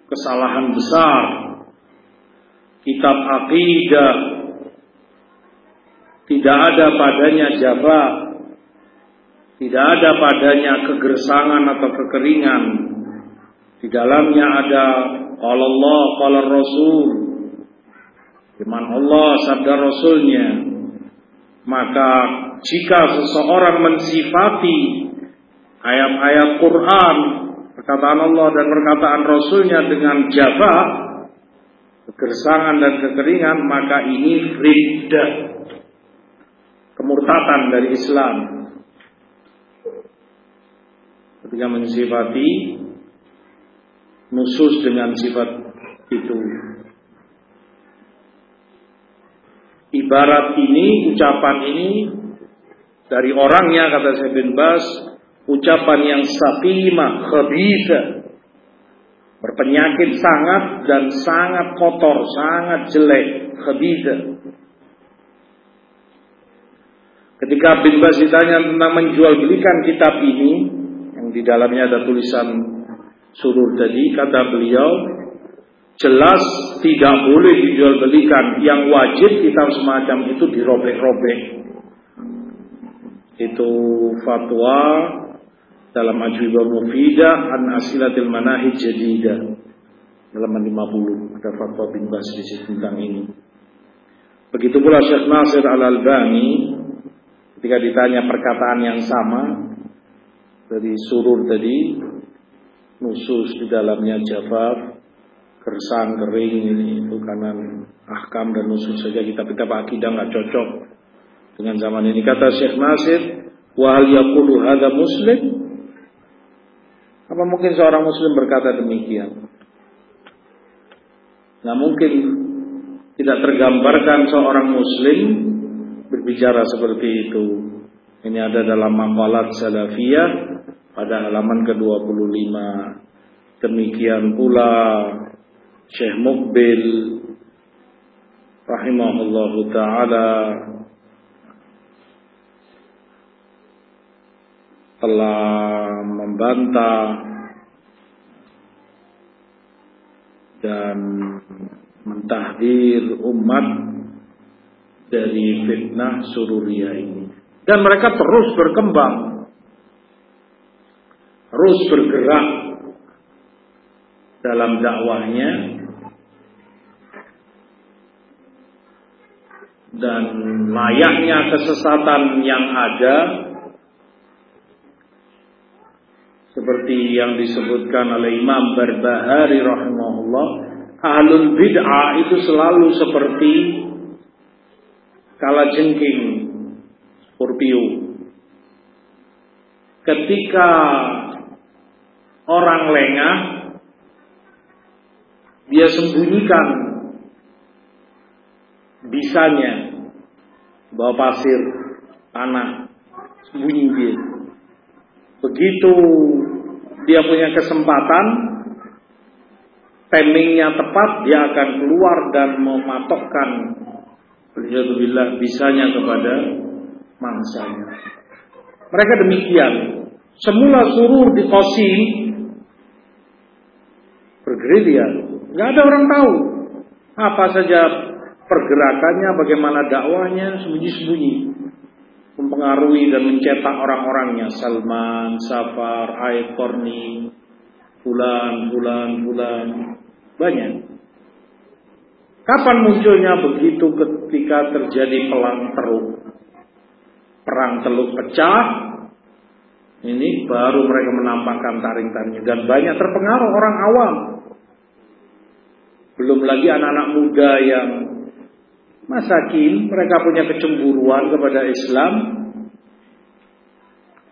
kesalahan besar kitab akidah tidak ada padanya jaba tidak ada padanya kegersangan atau kekeringan. Di dalamnya ada kalau Allah kalau Rasul. Firman Allah sabda Rasulnya. Maka jika seseorang mensifati ayat-ayat Quran perkataan Allah dan perkataan Rasulnya dengan jaba kegersangan dan kekeringan maka ini riddah kemurtatan dari Islam ketika mensifati nusus dengan sifat itu ibarat ini ucapan ini dari orangnya kata saya bin Bas ucapan yang saqimah khabitha Berpenyakit sangat dan sangat kotor, sangat jelek, khabitha. Ketika bin Bas ditanya tentang menjual belikan kitab ini, di dalamnya ada tulisan surur tadi, kata beliau, jelas tidak boleh dijual belikan. Yang wajib kitab semacam itu dirobek-robek. Itu fatwa dalam Ajwibah Mufidah an Asilatil Manahij Jadidah halaman 50 ada fatwa bin Bas di situ tentang ini. Begitu pula Syekh Nasir Al Albani ketika ditanya perkataan yang sama dari surur tadi nusus di dalamnya jafaf kersang kering ini itu kanan ahkam dan nusus saja kita kita akidah nggak cocok dengan zaman ini kata Syekh Nasir wahal yaqulu hadha muslim apa mungkin seorang muslim berkata demikian? Nah mungkin tidak tergambarkan seorang muslim berbicara seperti itu. Ini ada dalam makalat salafiyah pada halaman ke-25. Demikian pula Syekh Mukbil rahimahullahu taala telah membantah dan mentahdir umat dari fitnah sururiyah ini. Dan mereka terus berkembang, terus bergerak dalam dakwahnya. Dan layaknya kesesatan yang ada. Seperti yang disebutkan oleh Imam Barbahari rahimahullah ahlul bid'ah itu selalu seperti kala jengking Scorpio. Ketika orang lengah dia sembunyikan bisanya bawa pasir tanah sembunyi dia. Begitu dia punya kesempatan, timingnya tepat, dia akan keluar dan mematokkan. Alhamdulillah bisanya kepada mangsanya. Mereka demikian. Semula surur di Qasim bergerilya. Nggak ada orang tahu apa saja pergerakannya, bagaimana dakwahnya, sembunyi-sembunyi mempengaruhi dan mencetak orang-orangnya Salman, Safar, Aid, Korni, Bulan, Bulan, Bulan, banyak. Kapan munculnya begitu ketika terjadi perang teluk? Perang teluk pecah, ini baru mereka menampakkan taring-taringnya dan banyak terpengaruh orang awam. Belum lagi anak-anak muda yang Masakin mereka punya kecemburuan kepada Islam,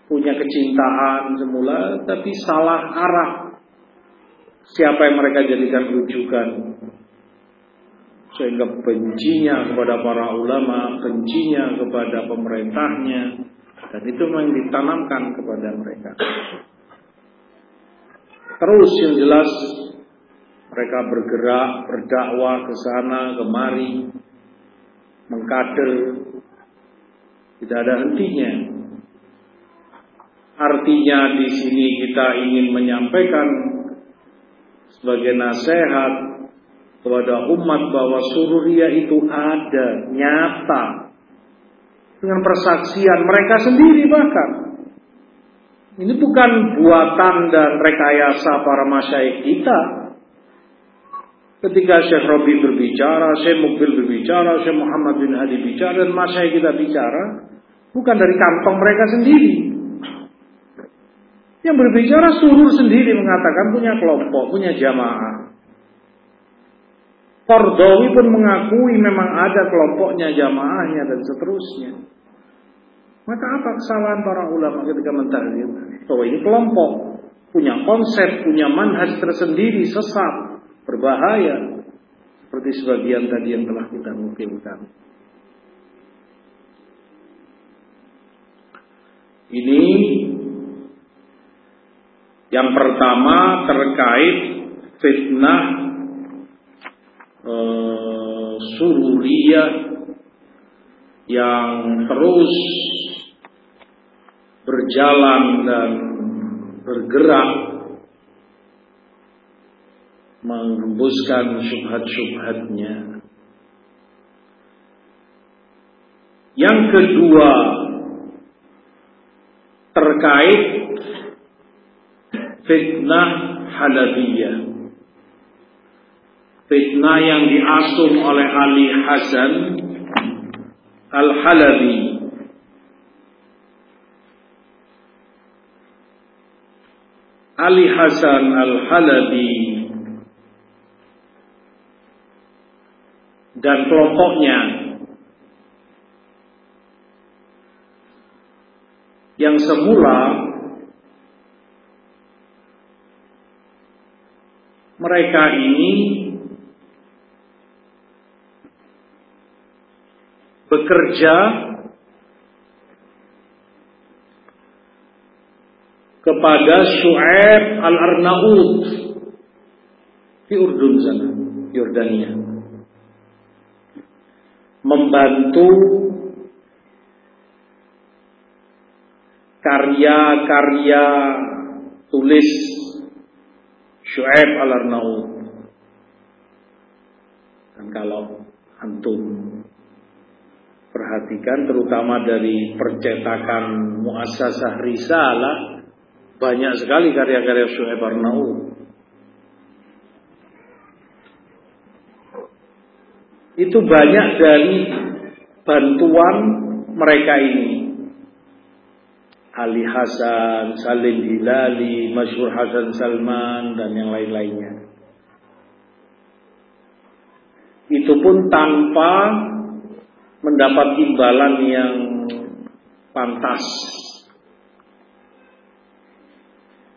punya kecintaan semula, tapi salah arah. Siapa yang mereka jadikan rujukan? Sehingga bencinya kepada para ulama, bencinya kepada pemerintahnya, dan itu memang ditanamkan kepada mereka. Terus yang jelas mereka bergerak, berdakwah ke sana, kemari, mengkader, tidak ada hentinya. Artinya di sini kita ingin menyampaikan sebagai nasihat kepada umat bahwa sururia itu ada, nyata. Dengan persaksian mereka sendiri bahkan. Ini bukan buatan dan rekayasa para masyaih kita. Ketika Syekh Robi berbicara, Syekh Mukbil berbicara, Syekh Muhammad bin Hadi bicara, dan masa kita bicara, bukan dari kantong mereka sendiri. Yang berbicara suruh sendiri mengatakan punya kelompok, punya jamaah. Kordowi pun mengakui memang ada kelompoknya, jamaahnya, dan seterusnya. Maka apa kesalahan para ulama ketika mentahdir? Bahwa ini kelompok, punya konsep, punya manhaj tersendiri, sesat berbahaya seperti sebagian tadi yang telah kita mungkinkan. Ini yang pertama terkait fitnah uh, sururiyah yang terus berjalan dan bergerak menghembuskan syubhat-syubhatnya. Yang kedua terkait fitnah halabiyah. Fitnah yang diasum oleh Ali Hasan Al-Halabi. Ali Hasan Al-Halabi dan kelompoknya yang semula mereka ini bekerja kepada Shu'aib al-Arnaud di Urdun sana, Yordania. Membantu karya-karya tulis Syu'aib al-Arnaud. Dan kalau antum perhatikan terutama dari percetakan muasasah risalah banyak sekali karya-karya Syu'aib Arnaud. Itu banyak dari bantuan mereka ini. Ali Hasan, Salim Hilali, Masyur Hasan Salman, dan yang lain-lainnya. Itu pun tanpa mendapat imbalan yang pantas.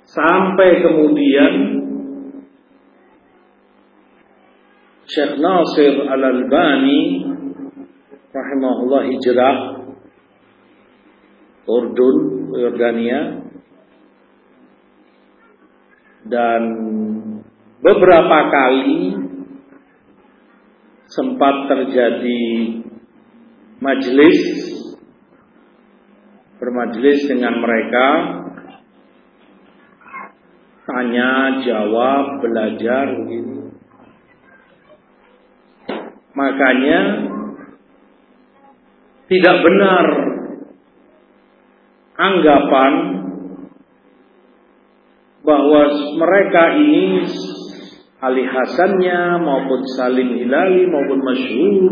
Sampai kemudian Syekh Nasir Al-Albani rahimahullah hijrah Urdun, Yordania dan beberapa kali sempat terjadi majelis bermajelis dengan mereka tanya jawab belajar begitu. Makanya tidak benar anggapan bahwa mereka ini Ali Hasannya maupun Salim Hilali maupun Masyhur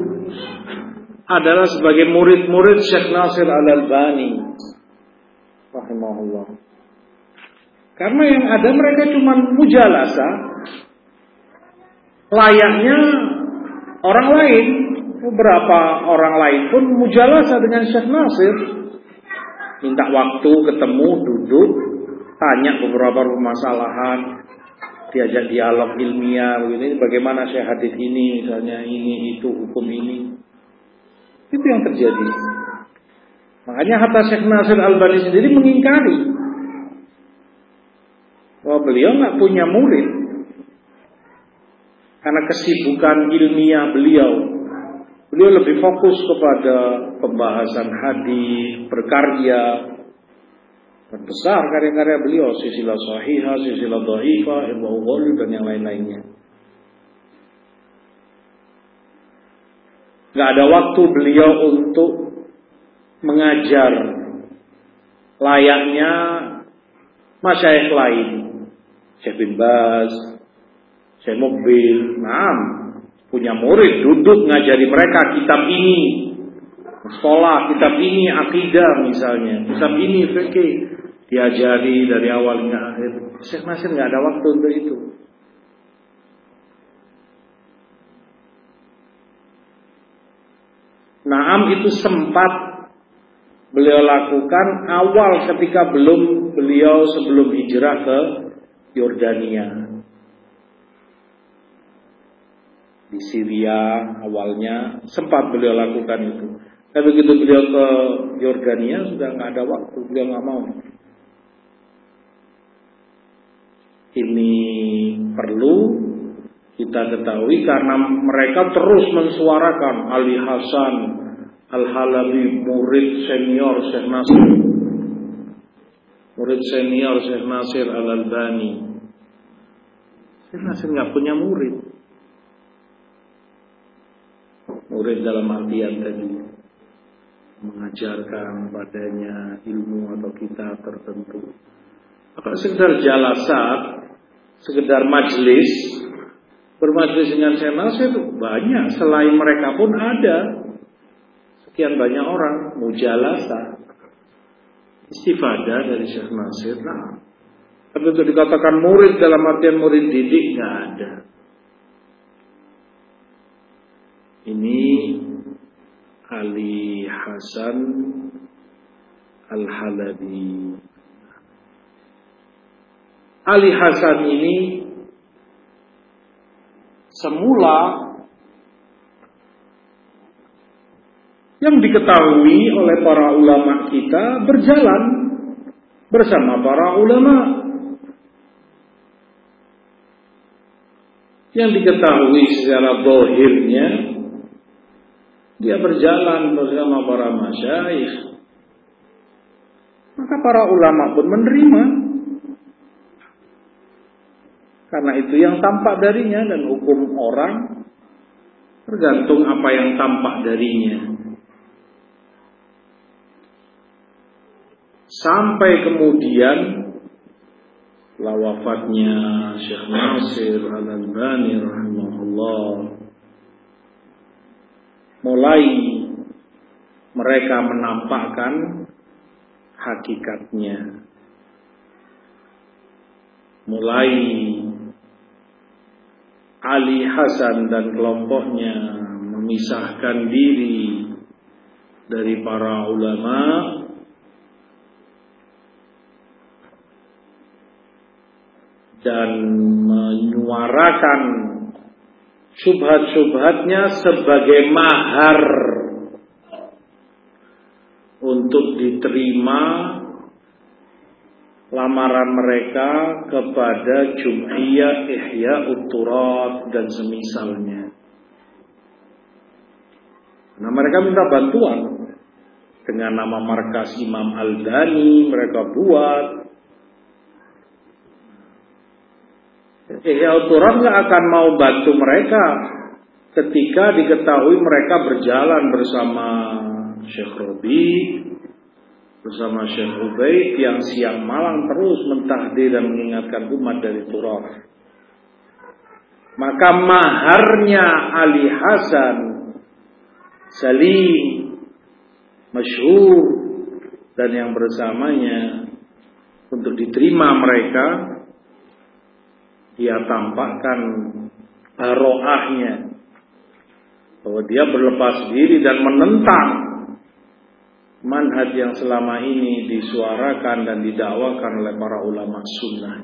adalah sebagai murid-murid Syekh Nasir Al-Albani. Rahimahullah. Karena yang ada mereka cuma mujalasa. Layaknya orang lain. Beberapa orang lain pun mujalasa dengan Syekh Nasir. Minta waktu ketemu, duduk, tanya beberapa permasalahan, diajak dialog ilmiah. Begini bagaimana hadis ini? Misalnya ini itu hukum ini itu yang terjadi. Makanya hatta Syekh Nasir Al-Bani sendiri mengingkari. Bahwa beliau nggak punya murid. Karena kesibukan ilmiah beliau. Beliau lebih fokus kepada pembahasan hadis berkarya. Dan besar karya-karya beliau, sisilah sahihah, sisilah dhaifah, ilmu dan yang lain-lainnya. Gak ada waktu beliau untuk mengajar layaknya masyayikh lain. Syekh bin Baz, Syekh Mobil, nah, punya murid duduk ngajari mereka kitab ini, sekolah, kitab ini akidah misalnya, kitab ini fikih, diajari dari awal hingga akhir. Syekh Nasir nggak ada waktu untuk itu. Naam itu sempat beliau lakukan awal ketika belum beliau sebelum hijrah ke Yordania. Di Syria awalnya sempat beliau lakukan itu. Tapi begitu beliau ke Yordania sudah nggak ada waktu, beliau nggak mau. Ini perlu kita ketahui karena mereka terus mensuarakan Ali Hasan Al-Halabi murid senior Syekh Nasir. Murid senior Syekh Nasir Al-Albani. Syekh Nasir nggak punya murid. Murid dalam artian tadi mengajarkan padanya ilmu atau kitab tertentu. Apa sekedar jalasat sekedar majelis bermajelis dengan Syekh Nasir banyak. Selain mereka pun ada sekian banyak orang mujalasa istifadah dari Syekh Nasir nah tapi untuk dikatakan murid dalam artian murid didik nggak ada. Ini Ali Hasan Al-Halabi Ali Hasan ini semula yang diketahui oleh para ulama kita berjalan bersama para ulama. yang diketahui secara dohirnya dia berjalan bersama para masyayikh maka para ulama pun menerima. Karena itu yang tampak darinya dan hukum orang tergantung apa yang tampak darinya sampai kemudian lawafatnya Syekh Nasir Al-Albani rahimahullah mulai mereka menampakkan hakikatnya. Mulai Ali Hasan dan kelompoknya memisahkan diri dari para ulama dan menyuarakan subhat-subhatnya sebagai mahar untuk diterima lamaran mereka kepada Jum'iyah Ihya Uturat dan semisalnya. Nah mereka minta bantuan dengan nama markas Imam Al-Dani mereka buat Ihya Turan nggak akan mau bantu mereka ketika diketahui mereka berjalan bersama Syekh Robi, bersama Syekh Ubaid yang siang malam terus mentahdir dan mengingatkan umat dari Turaf. Maka maharnya Ali Hasan Salim masyhur dan yang bersamanya untuk diterima mereka dia tampakkan baroahnya bahwa dia berlepas diri dan menentang manhaj yang selama ini disuarakan dan didakwakan oleh para ulama sunnah.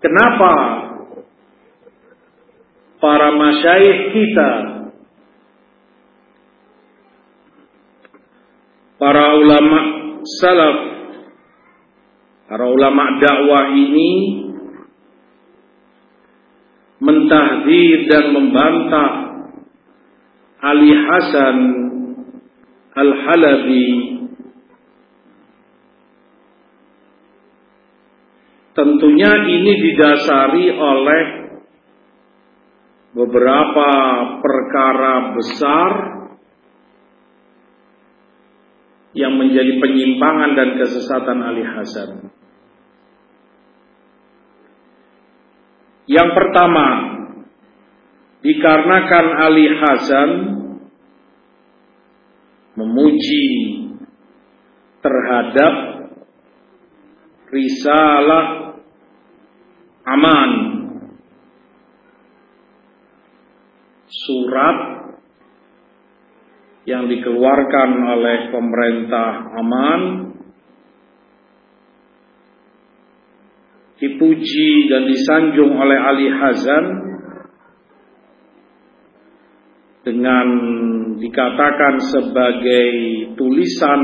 Kenapa para masyayikh kita para ulama salaf Para ulama dakwah ini mentahdir dan membantah Ali Hasan Al-Halabi Tentunya ini didasari oleh beberapa perkara besar yang menjadi penyimpangan dan kesesatan Ali Hasan. Yang pertama, dikarenakan Ali Hasan memuji terhadap risalah aman. Surat yang dikeluarkan oleh pemerintah aman dipuji dan disanjung oleh Ali Hazan dengan dikatakan sebagai tulisan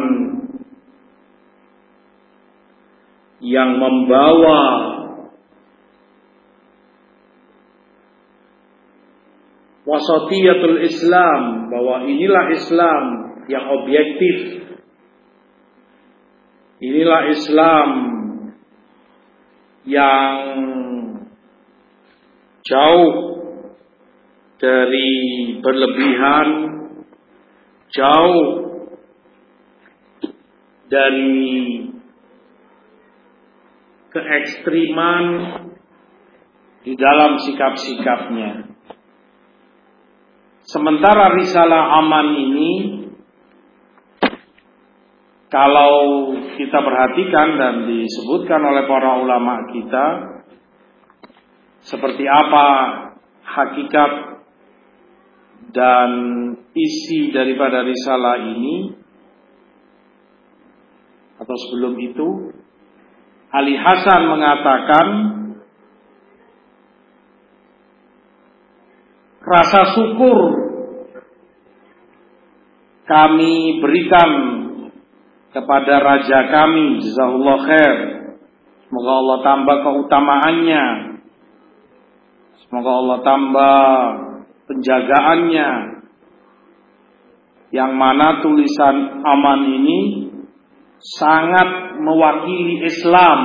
yang membawa wasatiyatul Islam bahwa inilah Islam yang objektif. Inilah Islam yang jauh dari berlebihan, jauh dari keekstriman di dalam sikap-sikapnya. Sementara risalah aman ini kalau kita perhatikan dan disebutkan oleh para ulama kita seperti apa hakikat dan isi daripada risalah ini atau sebelum itu Ali Hasan mengatakan rasa syukur kami berikan kepada raja kami jazahullah khair Semoga Allah tambah keutamaannya. Semoga Allah tambah penjagaannya. Yang mana tulisan aman ini sangat mewakili Islam.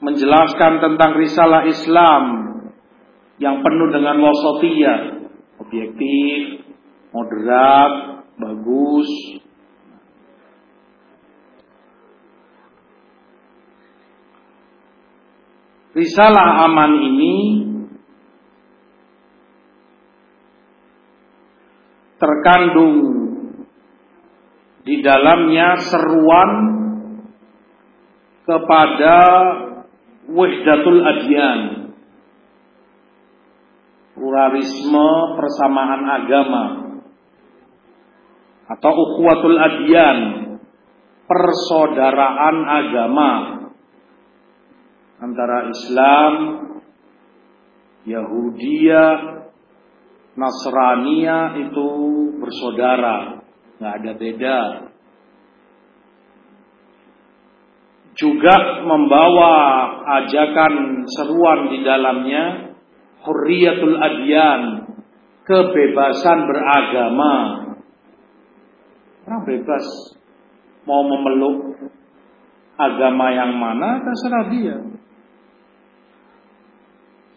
Menjelaskan tentang risalah Islam yang penuh dengan wasatiyah, objektif, moderat, bagus, Risalah aman ini terkandung di dalamnya seruan kepada wahdatul adyan. Pluralisme persamaan agama atau ukhuwatul adyan persaudaraan agama antara Islam, Yahudia, Nasrania itu bersaudara, nggak ada beda. Juga membawa ajakan seruan di dalamnya Hurriyatul Adyan, kebebasan beragama. Orang bebas mau memeluk agama yang mana terserah dia.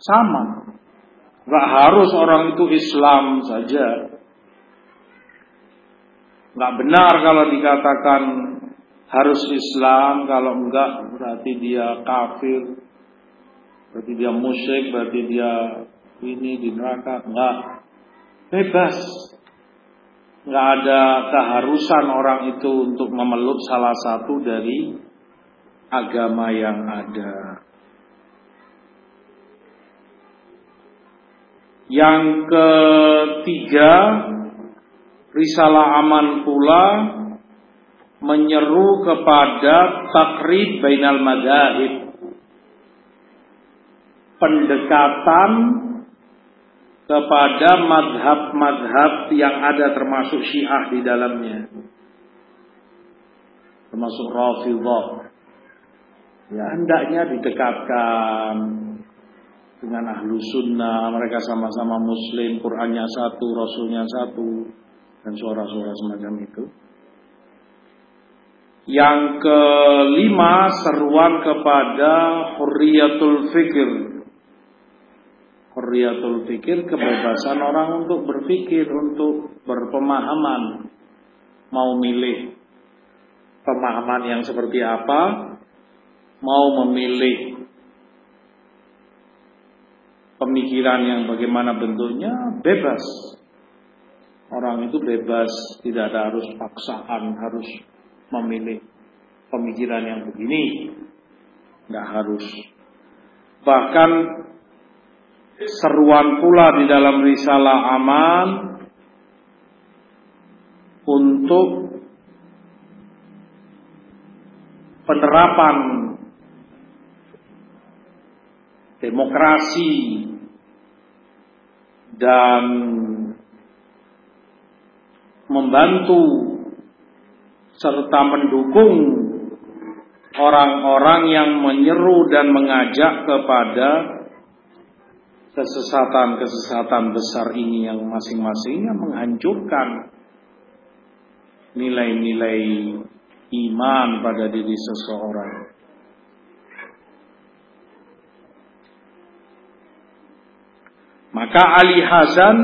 Sama. Gak harus orang itu Islam saja. Gak benar kalau dikatakan harus Islam, kalau enggak berarti dia kafir, berarti dia musyrik, berarti dia ini di neraka. Enggak. Bebas. Enggak ada keharusan orang itu untuk memeluk salah satu dari agama yang ada. Yang ketiga, risalah aman pula menyeru kepada takrib bainal madahib. Pendekatan kepada madhab-madhab yang ada termasuk syiah di dalamnya. Termasuk Rafidah. Ya hendaknya didekatkan dengan ahlu sunnah, mereka sama-sama muslim, Qurannya satu, Rasulnya satu, dan suara-suara semacam itu. Yang kelima, seruan kepada hurriyatul fikir. Hurriyatul fikir, kebebasan orang untuk berpikir, untuk berpemahaman. Mau milih pemahaman yang seperti apa, mau memilih pemikiran yang bagaimana bentuknya bebas. Orang itu bebas, tidak ada harus paksaan, harus memilih pemikiran yang begini. Tidak harus. Bahkan seruan pula di dalam risalah aman untuk penerapan demokrasi dan membantu serta mendukung orang-orang yang menyeru dan mengajak kepada kesesatan-kesesatan besar ini yang masing-masingnya menghancurkan nilai-nilai iman pada diri seseorang. Maka Ali Hasan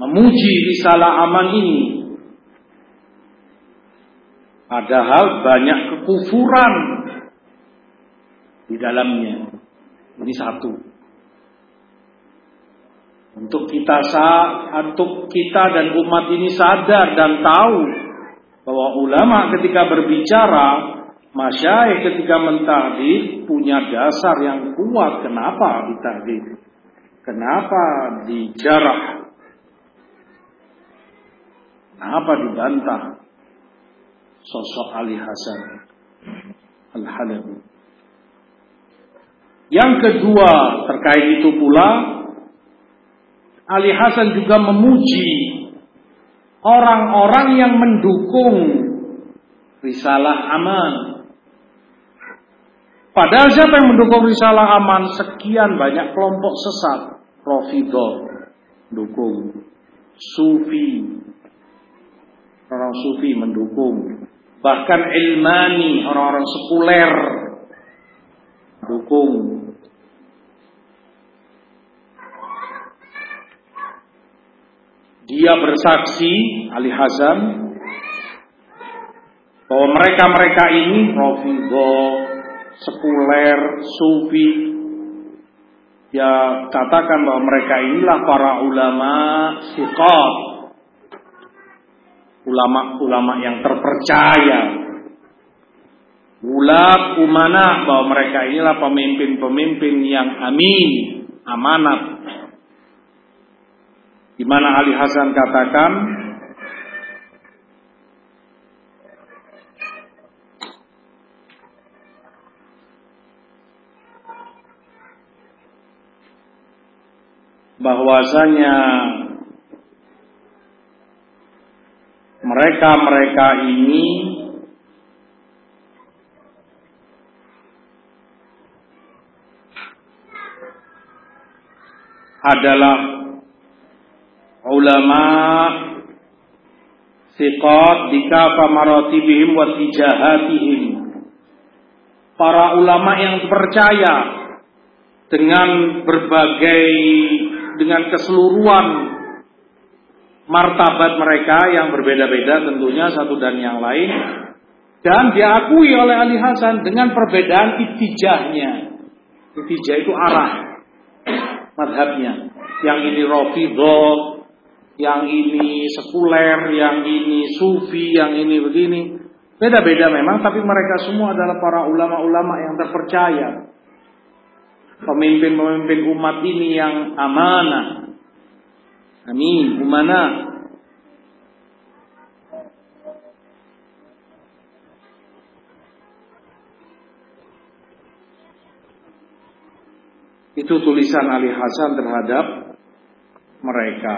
memuji risalah aman ini. Padahal banyak kekufuran di dalamnya. Ini satu. Untuk kita untuk kita dan umat ini sadar dan tahu bahwa ulama ketika berbicara, masyaih ketika mentahdir punya dasar yang kuat. Kenapa ditahdir? Kenapa dijarah? Kenapa dibantah sosok Ali Hasan Al-Halabi? Yang kedua terkait itu pula Ali Hasan juga memuji orang-orang yang mendukung risalah aman Padahal siapa yang mendukung risalah aman? Sekian banyak kelompok sesat. Rofido dukung. Sufi. Orang sufi mendukung. Bahkan ilmani, orang-orang sekuler dukung. Dia bersaksi, Ali Hasan, bahwa mereka-mereka ini Rofido, sekuler, sufi, ya katakan bahwa mereka inilah para ulama siqat. Ulama-ulama yang terpercaya. Ulat umana bahwa mereka inilah pemimpin-pemimpin yang amin, amanat. Di mana Ali Hasan katakan bahwasanya mereka-mereka ini adalah ulama siqat di kafa maratibihim wa tijahatihim. Para ulama yang percaya dengan berbagai dengan keseluruhan martabat mereka yang berbeda-beda tentunya satu dan yang lain dan diakui oleh Ali Hasan dengan perbedaan itijahnya. Itijah itu arah madhabnya. Yang ini Rafidhah, yang ini sekuler, yang ini sufi, yang ini begini. Beda-beda memang, tapi mereka semua adalah para ulama-ulama yang terpercaya pemimpin-pemimpin umat ini yang amanah. Amin, umanah. Itu tulisan Ali Hasan terhadap mereka.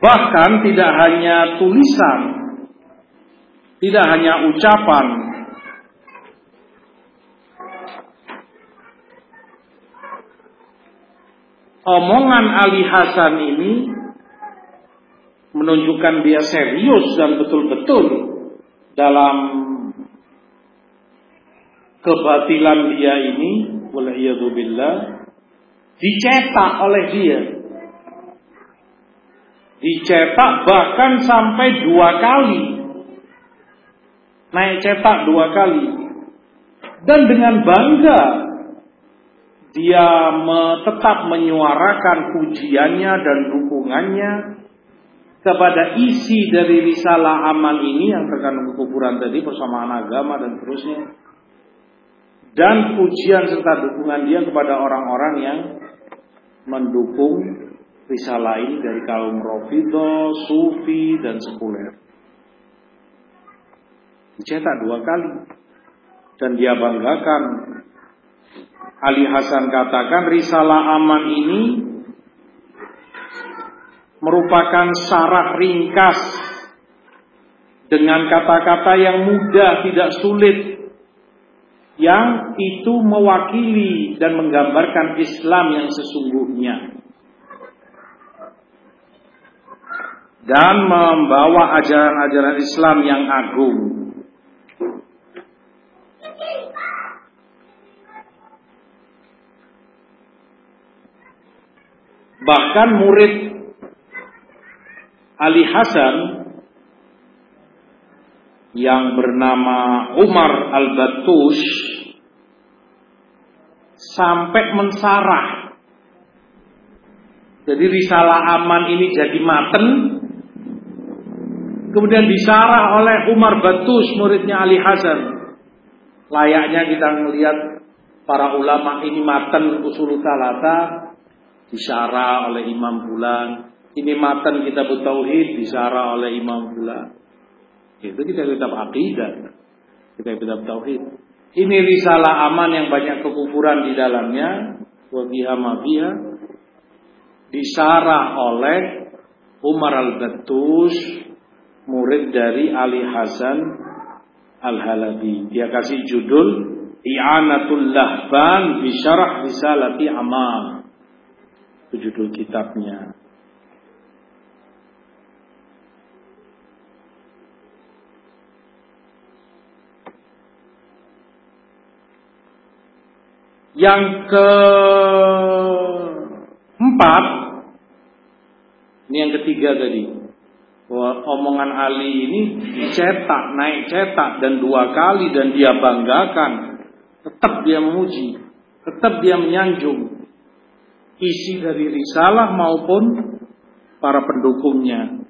Bahkan tidak hanya tulisan, tidak hanya ucapan, omongan Ali Hasan ini menunjukkan dia serius dan betul-betul dalam kebatilan dia ini billah dicetak oleh dia. Dicetak bahkan sampai dua kali. Naik cetak dua kali. Dan dengan bangga dia tetap menyuarakan pujiannya dan dukungannya kepada isi dari risalah amal ini yang terkandung kekuburan tadi persamaan agama dan terusnya dan pujian serta dukungan dia kepada orang-orang yang mendukung risalah ini dari kaum Rofido, Sufi dan sekuler. Dicetak dua kali dan dia banggakan Ali Hasan katakan risalah aman ini merupakan syarah ringkas dengan kata-kata yang mudah tidak sulit yang itu mewakili dan menggambarkan Islam yang sesungguhnya. Dan membawa ajaran-ajaran Islam yang agung Bahkan murid Ali Hasan yang bernama Umar Al-Battush sampai mensarah. Jadi risalah aman ini jadi maten kemudian disarah oleh Umar Battush muridnya Ali Hasan. Layaknya kita melihat para ulama ini maten usul talata disyarah oleh Imam Bulan. Ini matan kita tauhid disyarah oleh Imam Bulan. Itu kita kitab akidah. Kita kitab tauhid. Ini risalah aman yang banyak kekufuran di dalamnya. Wa biha Disarah oleh Umar al-Battus, murid dari Ali Hasan al-Halabi. Dia kasih judul I'anatul Lahban bi Syarah Risalati Amal. Itu judul kitabnya. Yang keempat, ini yang ketiga tadi, omongan Ali ini dicetak, naik cetak dan dua kali dan dia banggakan, tetap dia memuji, tetap dia menyanjung isi dari risalah maupun para pendukungnya.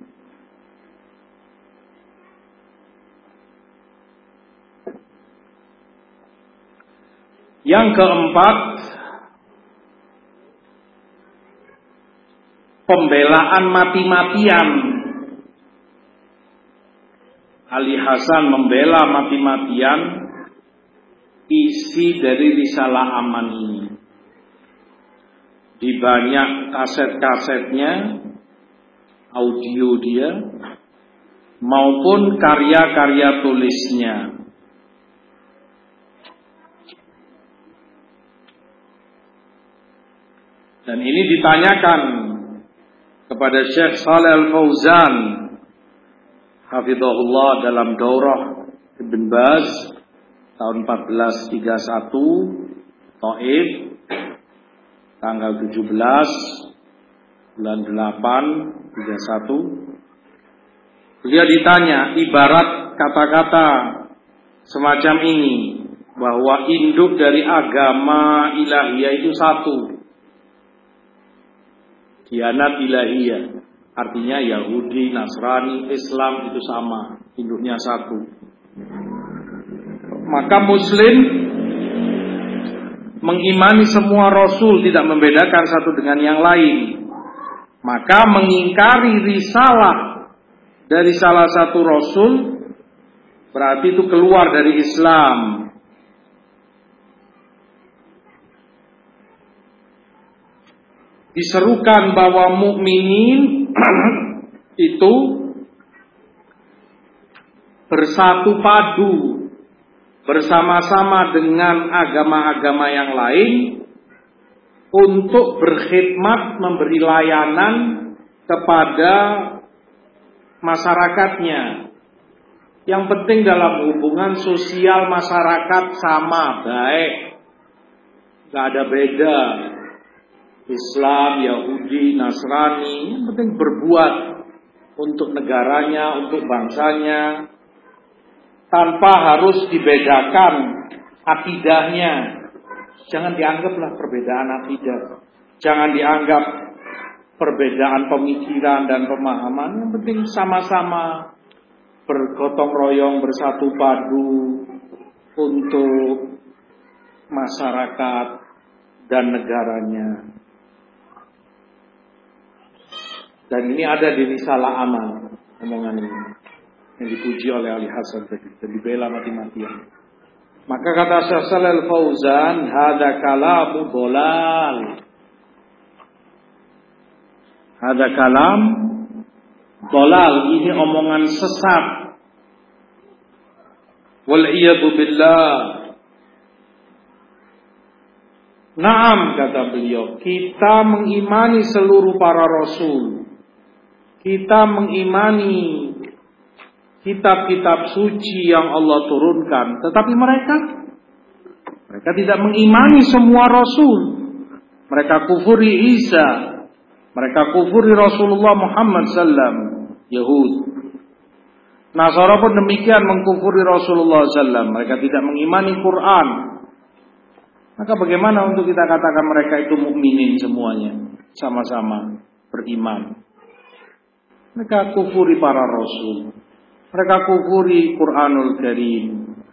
Yang keempat, pembelaan mati-matian. Ali Hasan membela mati-matian isi dari risalah aman ini. Di banyak kaset-kasetnya, audio dia, maupun karya-karya tulisnya. Dan ini ditanyakan kepada Syekh Saleh Al-Fauzan Hafizahullah dalam daurah Ibn Baz tahun 1431 Taif tanggal 17 bulan 8 31 Beliau ditanya ibarat kata-kata semacam ini bahwa induk dari agama ilahiyah itu satu Dianat ilahiyah. Artinya Yahudi, Nasrani, Islam itu sama. Induknya satu. Maka Muslim mengimani semua Rasul tidak membedakan satu dengan yang lain. Maka mengingkari risalah dari salah satu Rasul berarti itu keluar dari Islam. diserukan bahwa mukminin (clears throat) itu bersatu padu bersama-sama dengan agama-agama yang lain untuk berkhidmat memberi layanan kepada masyarakatnya. Yang penting dalam hubungan sosial masyarakat sama, baik. Gak ada beda Islam, Yahudi, Nasrani, yang penting berbuat untuk negaranya, untuk bangsanya, tanpa harus dibedakan akidahnya. Jangan dianggaplah perbedaan akidah. Jangan dianggap perbedaan pemikiran dan pemahaman. Yang penting sama-sama bergotong royong bersatu padu untuk masyarakat dan negaranya. Dan ini ada di risalah amal omongan ini yang dipuji oleh Ali Hasan tadi dan dibela mati-matian. Maka kata Syekh Shalal Fauzan, "Hada kalamu dolal." Hada kalam dolal ini omongan sesat. Wal billah. Naam kata beliau, kita mengimani seluruh para rasul kita mengimani kitab-kitab suci yang Allah turunkan, tetapi mereka mereka tidak mengimani semua rasul. Mereka kufuri Isa, mereka kufuri Rasulullah Muhammad sallam, Yahud. Nasara pun demikian mengkufuri Rasulullah sallam. Mereka tidak mengimani Quran. Maka bagaimana untuk kita katakan mereka itu mukminin semuanya, sama-sama beriman? Mereka kufuri para rasul. Mereka kufuri Quranul Karim.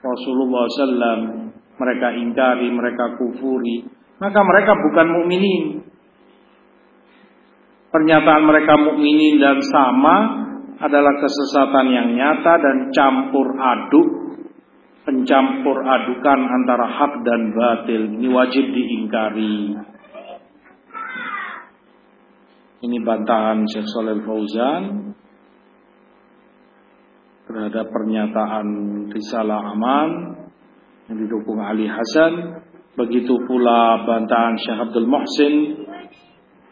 Rasulullah SAW. Mereka ingkari, mereka kufuri. Maka mereka bukan mukminin. Pernyataan mereka mukminin dan sama adalah kesesatan yang nyata dan campur aduk pencampur adukan antara hak dan batil ini wajib diingkari. Ini bantahan Syekh Saleh Fauzan terhadap pernyataan Risalah Aman yang didukung Ali Hasan. Begitu pula bantahan Syekh Abdul Muhsin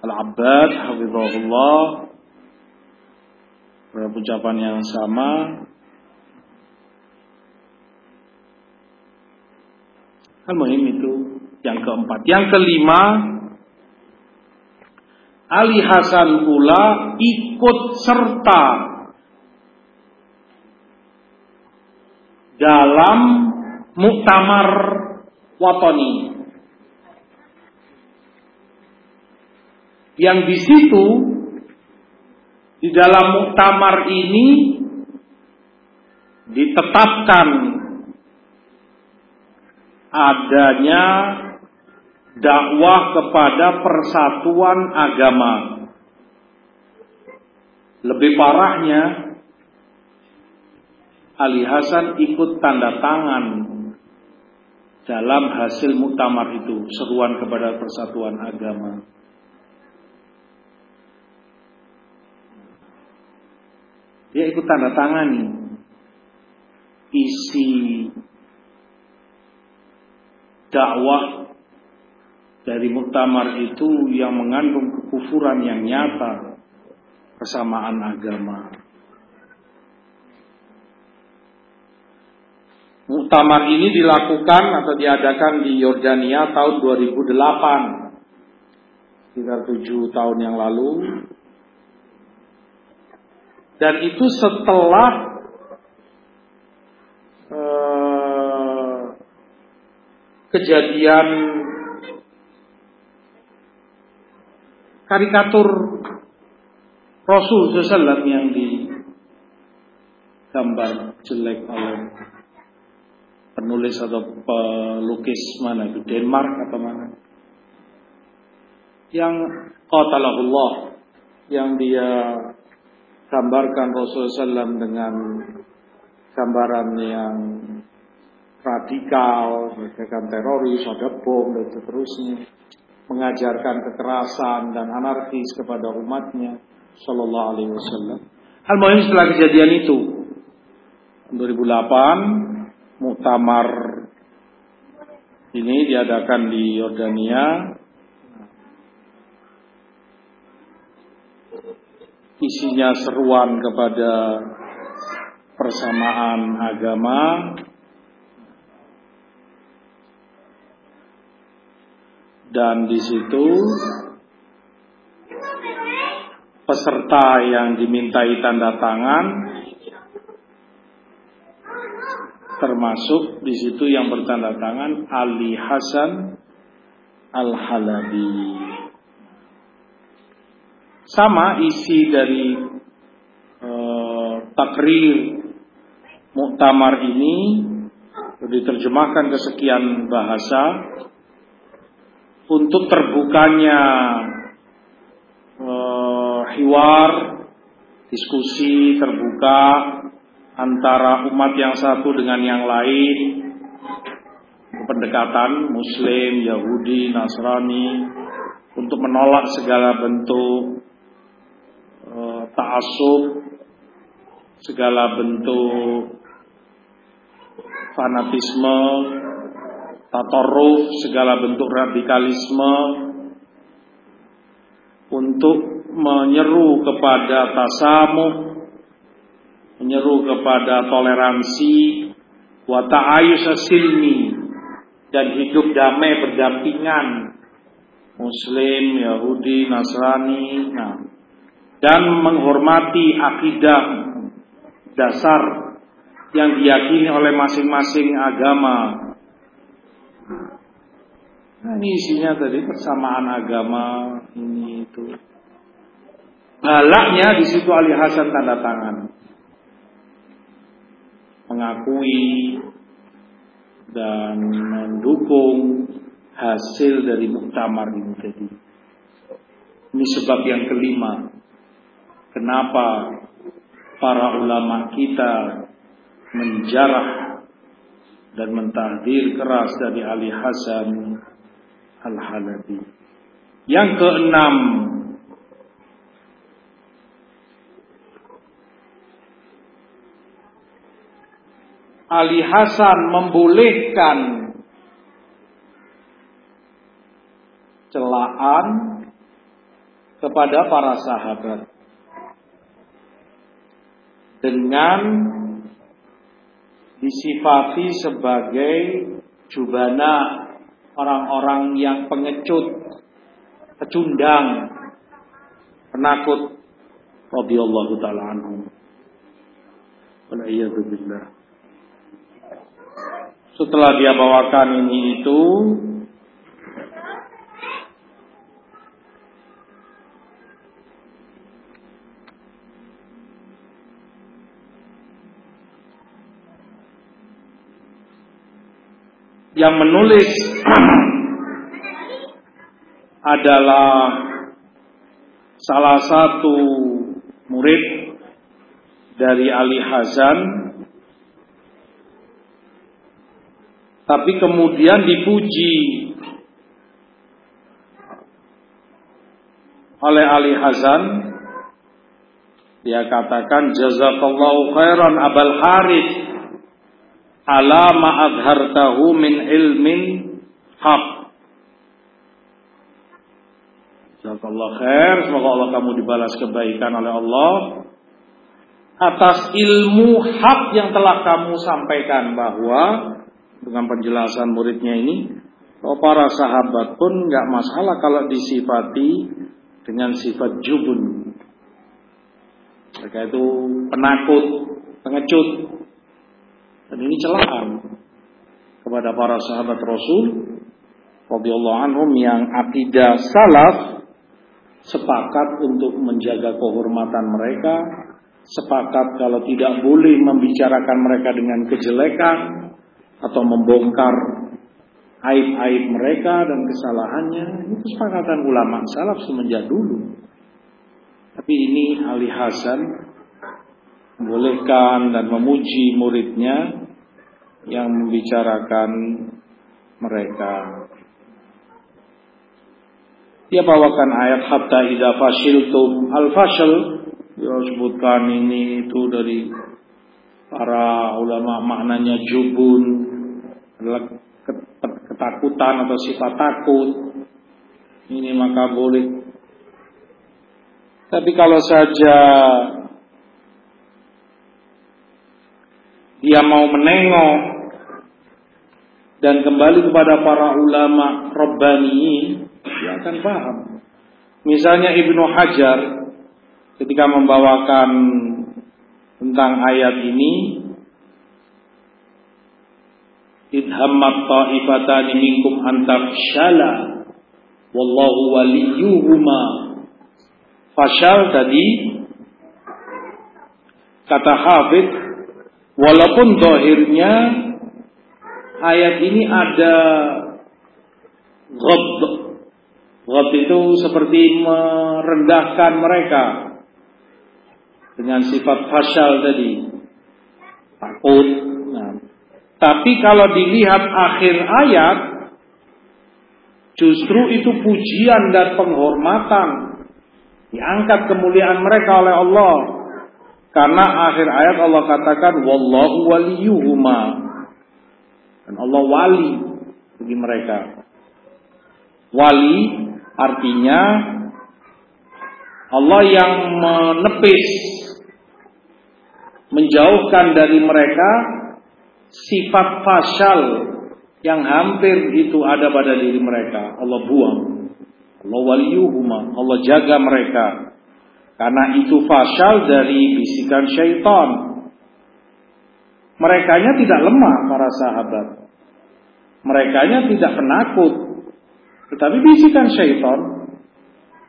Al-Abbad Hafizahullah ucapan yang sama Al-Muhim itu yang keempat. Yang kelima, Ali Hasan pula ikut serta dalam muktamar watoni. Yang di situ di dalam muktamar ini ditetapkan adanya dakwah kepada persatuan agama. Lebih parahnya, Ali Hasan ikut tanda tangan dalam hasil muktamar itu, seruan kepada persatuan agama. Dia ikut tanda tangani isi dakwah dari muktamar itu yang mengandung kekufuran yang nyata kesamaan agama. Muktamar ini dilakukan atau diadakan di Yordania tahun 2008, sekitar tujuh tahun yang lalu. Dan itu setelah kejadian karikatur Rasul SAW yang digambar jelek oleh penulis atau pelukis mana itu? Denmark atau mana? Yang qatalahullah yang dia gambarkan Rasul SAW dengan gambaran yang radikal, bagaikan teroris, ada bom dan seterusnya, mengajarkan kekerasan dan anarkis kepada umatnya, Shallallahu Alaihi Wasallam. Hal muhim setelah kejadian itu, 2008, muktamar ini diadakan di Yordania. Isinya seruan kepada persamaan agama, dan di situ peserta yang dimintai tanda tangan termasuk di situ yang bertanda tangan Ali Hasan Al Halabi. Sama isi dari uh, takrir muktamar ini diterjemahkan ke sekian bahasa untuk terbukanya uh, hiwar, diskusi terbuka antara umat yang satu dengan yang lain, pendekatan Muslim, Yahudi, Nasrani untuk menolak segala bentuk uh, ta'asub, segala bentuk fanatisme, tatoruf, segala bentuk radikalisme untuk menyeru kepada tasamuh, menyeru kepada toleransi, wa ta'ayus silmi dan hidup damai berdampingan Muslim, Yahudi, Nasrani, nah, dan menghormati akidah dasar yang diyakini oleh masing-masing agama Nah ini isinya tadi persamaan agama ini itu. Balaknya di situ Ali Hasan tanda tangan. Mengakui dan mendukung hasil dari muktamar ini tadi. Ini sebab yang kelima. Kenapa para ulama kita menjarah dan mentahdir keras dari Ali Hasan Al-Halabi. Yang keenam, Ali Hasan membolehkan celaan kepada para sahabat dengan disifati sebagai jubana orang-orang yang pengecut, pecundang, penakut radhiyallahu taala anhum. billah. Setelah dia bawakan ini itu yang menulis (clears throat) adalah salah satu murid dari Ali Hazan tapi kemudian dipuji. Oleh Ali Hazan dia katakan jazakallahu khairan abal harith. Ala ma adhartahu min ilmin haq. Jazakallah khair, semoga Allah kamu dibalas kebaikan oleh Allah. Atas ilmu hak yang telah kamu sampaikan bahwa dengan penjelasan muridnya ini bahwa para sahabat pun nggak masalah kalau disifati dengan sifat jubun. Mereka itu penakut, pengecut, dan ini celaan kepada para sahabat Rasul radhiyallahu anhum yang akidah salaf sepakat untuk menjaga kehormatan mereka, sepakat kalau tidak boleh membicarakan mereka dengan kejelekan atau membongkar aib-aib mereka dan kesalahannya. Itu kesepakatan ulama salaf semenjak dulu. Tapi ini Ali Hasan membolehkan dan memuji muridnya yang membicarakan mereka. Dia bawakan ayat hatta idza fashiltum al-fashal dia sebutkan ini itu dari para ulama maknanya jubun ketakutan atau sifat takut ini maka boleh tapi kalau saja dia mau menengok dan kembali kepada para ulama Rabbani, dia akan paham. Misalnya Ibnu Hajar ketika membawakan tentang ayat ini, idhammat ta'ifatan minkum antafshala wallahu waliyuhuma fashal tadi kata Hafidh Walaupun dohirnya ayat ini ada ghab. Ghab itu seperti merendahkan mereka dengan sifat fasyal tadi. Takut. Tapi kalau dilihat akhir ayat, justru itu pujian dan penghormatan. Diangkat kemuliaan mereka oleh Allah karena akhir ayat Allah katakan wallahu waliyuhuma. Dan Allah wali bagi mereka. Wali artinya Allah yang menepis menjauhkan dari mereka sifat fasyal yang hampir itu ada pada diri mereka. Allah buang. Allah waliyuhuma. Allah jaga mereka. Karena itu fasal dari bisikan syaitan. Merekanya tidak lemah para sahabat. Merekanya tidak penakut. Tetapi bisikan syaitan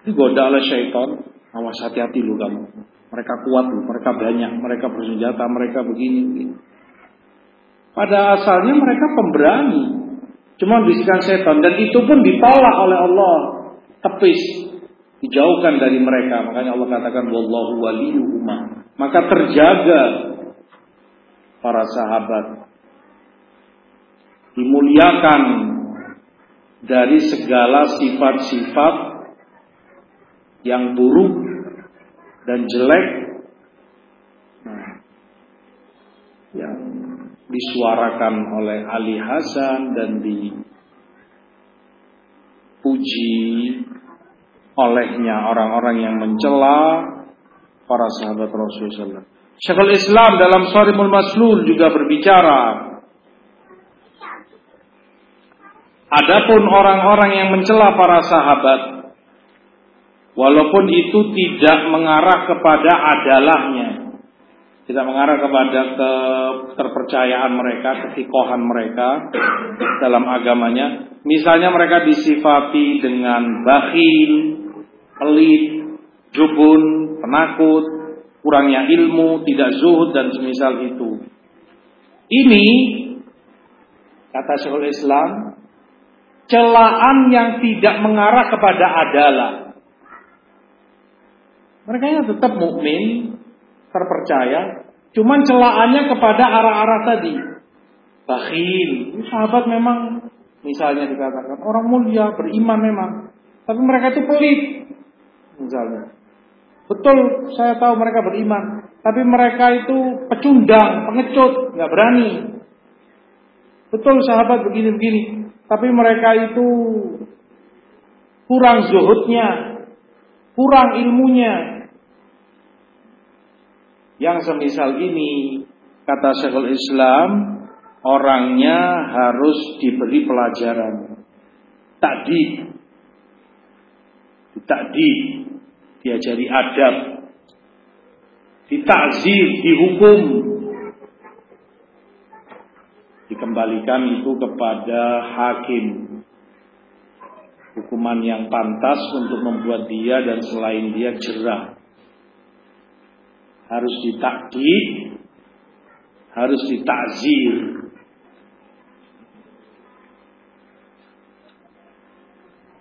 digoda oleh syaitan. Awas hati-hati lu kamu. Mereka kuat lu, mereka banyak, mereka bersenjata, mereka begini, begini. Pada asalnya mereka pemberani. Cuma bisikan syaitan dan itu pun ditolak oleh Allah. Tepis dijauhkan dari mereka. Makanya Allah katakan wallahu waliyuhuma. Maka terjaga para sahabat dimuliakan dari segala sifat-sifat yang buruk dan jelek nah, yang disuarakan oleh Ali Hasan dan dipuji olehnya orang-orang yang mencela para sahabat Rasulullah. Syekhul Islam dalam Sarimul Maslul juga berbicara Adapun orang-orang yang mencela para sahabat walaupun itu tidak mengarah kepada adalahnya tidak mengarah kepada keterpercayaan mereka, ketikohan mereka dalam agamanya. Misalnya mereka disifati dengan bakhil, pelit, jubun, penakut, kurangnya ilmu, tidak zuhud dan semisal itu. Ini kata Syekhul Islam celaan yang tidak mengarah kepada adalah. Mereka tetap mukmin, terpercaya, cuman celaannya kepada arah-arah tadi. Bakhil, sahabat memang misalnya dikatakan orang mulia, beriman memang, tapi mereka itu pelit. Misalnya. Betul, saya tahu mereka beriman, tapi mereka itu pecundang, pengecut, nggak berani. Betul sahabat begini-begini, tapi mereka itu kurang zuhudnya, kurang ilmunya, yang semisal ini kata Syekhul Islam orangnya harus diberi pelajaran. Tadi tadi diajari adab, ditakzir, dihukum, dikembalikan itu kepada hakim. Hukuman yang pantas untuk membuat dia dan selain dia jerah harus ditakdir, harus ditakzir.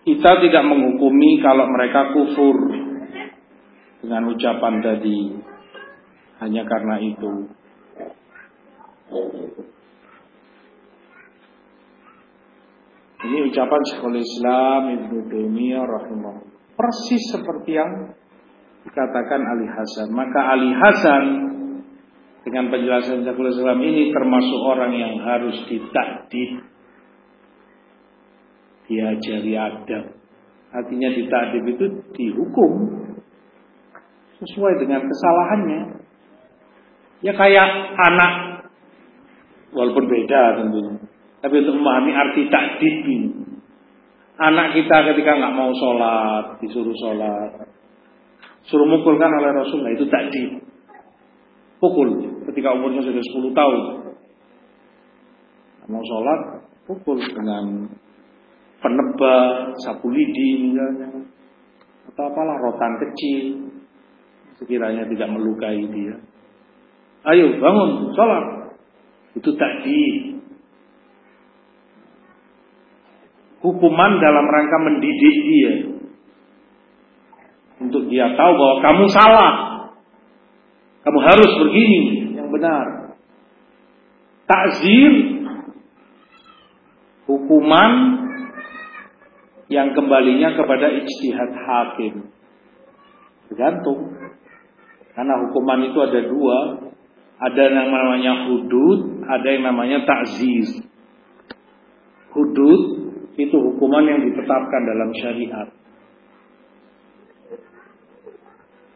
Kita tidak menghukumi kalau mereka kufur dengan ucapan tadi hanya karena itu. Ini ucapan Syekhul Islam Ibnu Taimiyah rahimahullah. Persis seperti yang dikatakan Ali Hasan. Maka Ali Hasan dengan penjelasan Syekhul Islam ini termasuk orang yang harus ditakdir, diajari adab. Artinya ditakdir itu dihukum sesuai dengan kesalahannya. Ya kayak anak, walaupun beda tentunya. Tapi untuk memahami arti takdir ini. Anak kita ketika nggak mau sholat, disuruh sholat, Suruh mukulkan oleh Rasulullah itu tadi. Pukul ketika umurnya sudah 10 tahun. Mau sholat, pukul dengan penebal, sapu lidi misalnya. Atau apalah rotan kecil. Sekiranya tidak melukai dia. Ayo bangun, sholat. Itu tadi. Hukuman dalam rangka mendidik dia dia tahu bahwa kamu salah. Kamu harus begini yang benar. Takzir hukuman yang kembalinya kepada ijtihad hakim. Tergantung. Karena hukuman itu ada dua. Ada yang namanya hudud, ada yang namanya takzir. Hudud itu hukuman yang ditetapkan dalam syariat.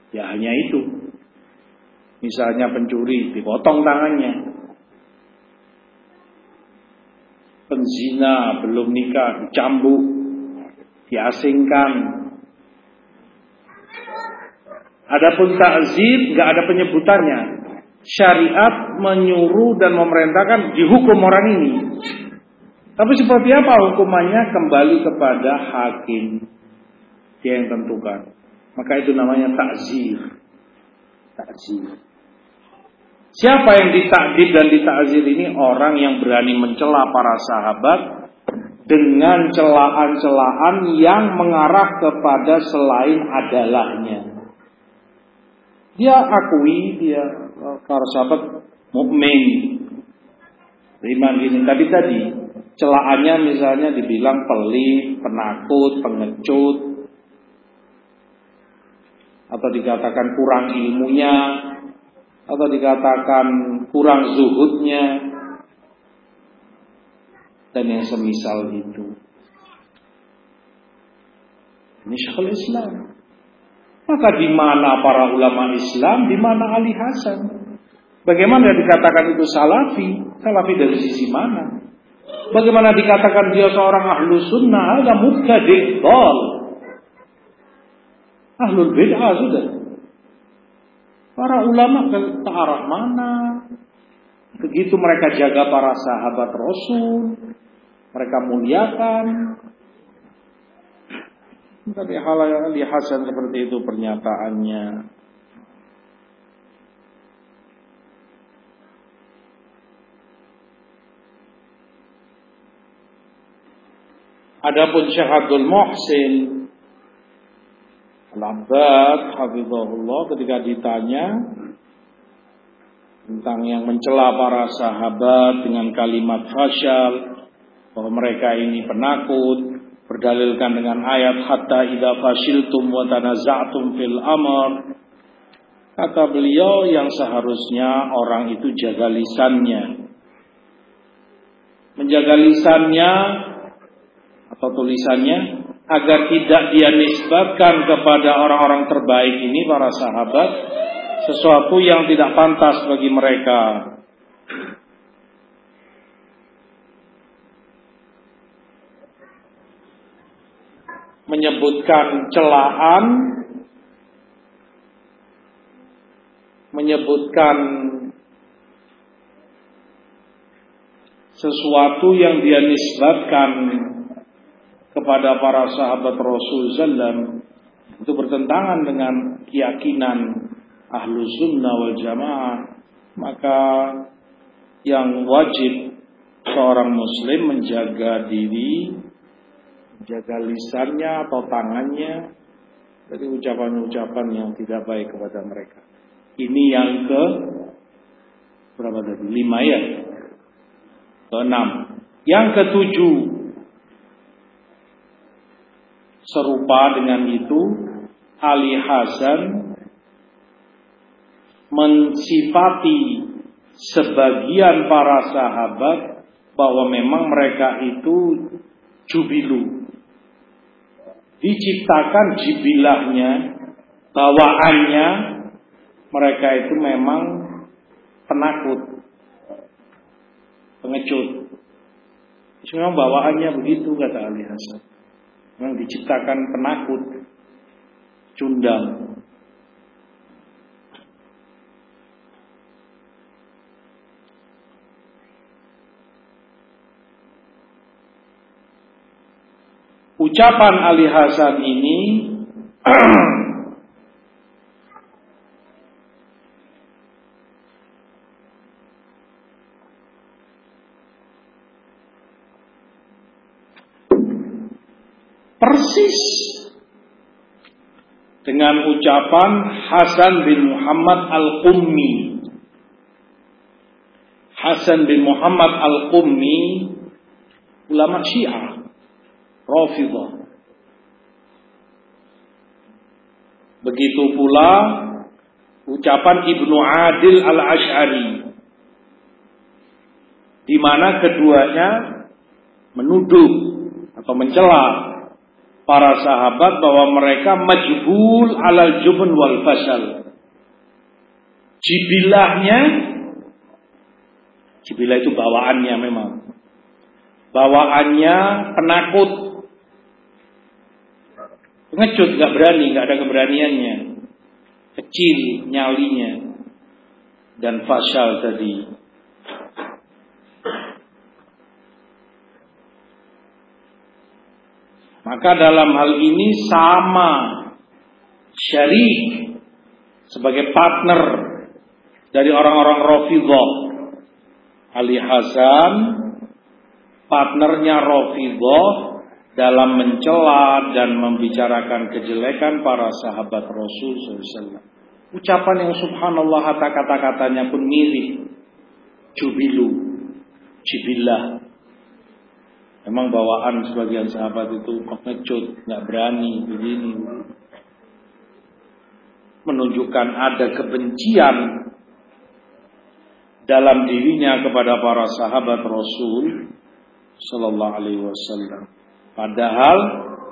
Ya hanya itu. Misalnya pencuri dipotong tangannya. Penzina belum nikah dicambuk, diasingkan. Adapun takzir nggak ada penyebutannya. Syariat menyuruh dan memerintahkan dihukum orang ini. Tapi seperti apa hukumannya kembali kepada hakim. Dia yang tentukan. Maka itu namanya takzir. Takzir. Siapa yang ditakdir dan ditakzir ini orang yang berani mencela para sahabat dengan celaan-celaan yang mengarah kepada selain adalahnya. Dia akui dia para sahabat mukmin beriman gini. Tapi tadi celaannya misalnya dibilang pelit, penakut, pengecut, atau dikatakan kurang ilmunya atau dikatakan kurang zuhudnya dan yang semisal itu. Ini Syekhul Islam. Maka di mana para ulama Islam, di mana Ali Hasan? Bagaimana dikatakan itu salafi? Salafi dari sisi mana? Bagaimana dikatakan dia seorang ahlu sunnah? Ada mubtadi'. Ahlul bid'ah sudah. Para ulama ke arah mana? Begitu mereka jaga para sahabat Rasul, mereka muliakan. Tapi hal yang Hasan seperti itu pernyataannya. Adapun Syekh Abdul Muhsin Al-Abbad ketika ditanya tentang yang mencela para sahabat dengan kalimat fasyal bahwa mereka ini penakut berdalilkan dengan ayat hatta idza fashiltum wa tanaza'tum fil amr kata beliau yang seharusnya orang itu jaga lisannya. Menjaga lisannya atau tulisannya agar tidak dia nisbatkan kepada orang-orang terbaik ini para sahabat sesuatu yang tidak pantas bagi mereka. Menyebutkan celaan, menyebutkan sesuatu yang dia nisbatkan kepada para sahabat Rasul Sallam itu bertentangan dengan keyakinan ahlu sunnah wal jamaah maka yang wajib seorang muslim menjaga diri menjaga lisannya atau tangannya dari ucapan-ucapan yang tidak baik kepada mereka. Ini yang ke berapa tadi? Lima ya? Ke enam. Yang ketujuh serupa dengan itu Ali Hasan mensifati sebagian para sahabat bahwa memang mereka itu jubilu. Diciptakan jibilahnya, bawaannya mereka itu memang penakut, pengecut. Memang bawaannya begitu kata Ali Hasan. Memang diciptakan penakut, cundang. Ucapan Ali Hasan ini (clears throat) persis dengan ucapan Hasan bin Muhammad Al-Qummi. Hasan bin Muhammad Al-Qummi ulama Syiah Rafidah. Begitu pula ucapan Ibnu Adil Al-Ash'ari di mana keduanya menuduh atau mencela para sahabat bahwa mereka majbul alal jubun wal fasal. Jibilahnya jibilah itu bawaannya memang. Bawaannya penakut Pengecut nggak berani, nggak ada keberaniannya. Kecil nyalinya dan fasal tadi. Maka dalam hal ini sama syarik sebagai partner dari orang-orang Rafidhah. Ali Hasan partnernya Rafidhah dalam mencela dan membicarakan kejelekan para sahabat Rasul SAW. Ucapan yang subhanallah kata-katanya pun mirip. Jubilu, jibillah. Memang bawaan sebagian sahabat itu pengecut, nggak berani, begini. Menunjukkan ada kebencian dalam dirinya kepada para sahabat Rasul sallallahu alaihi wasallam. Padahal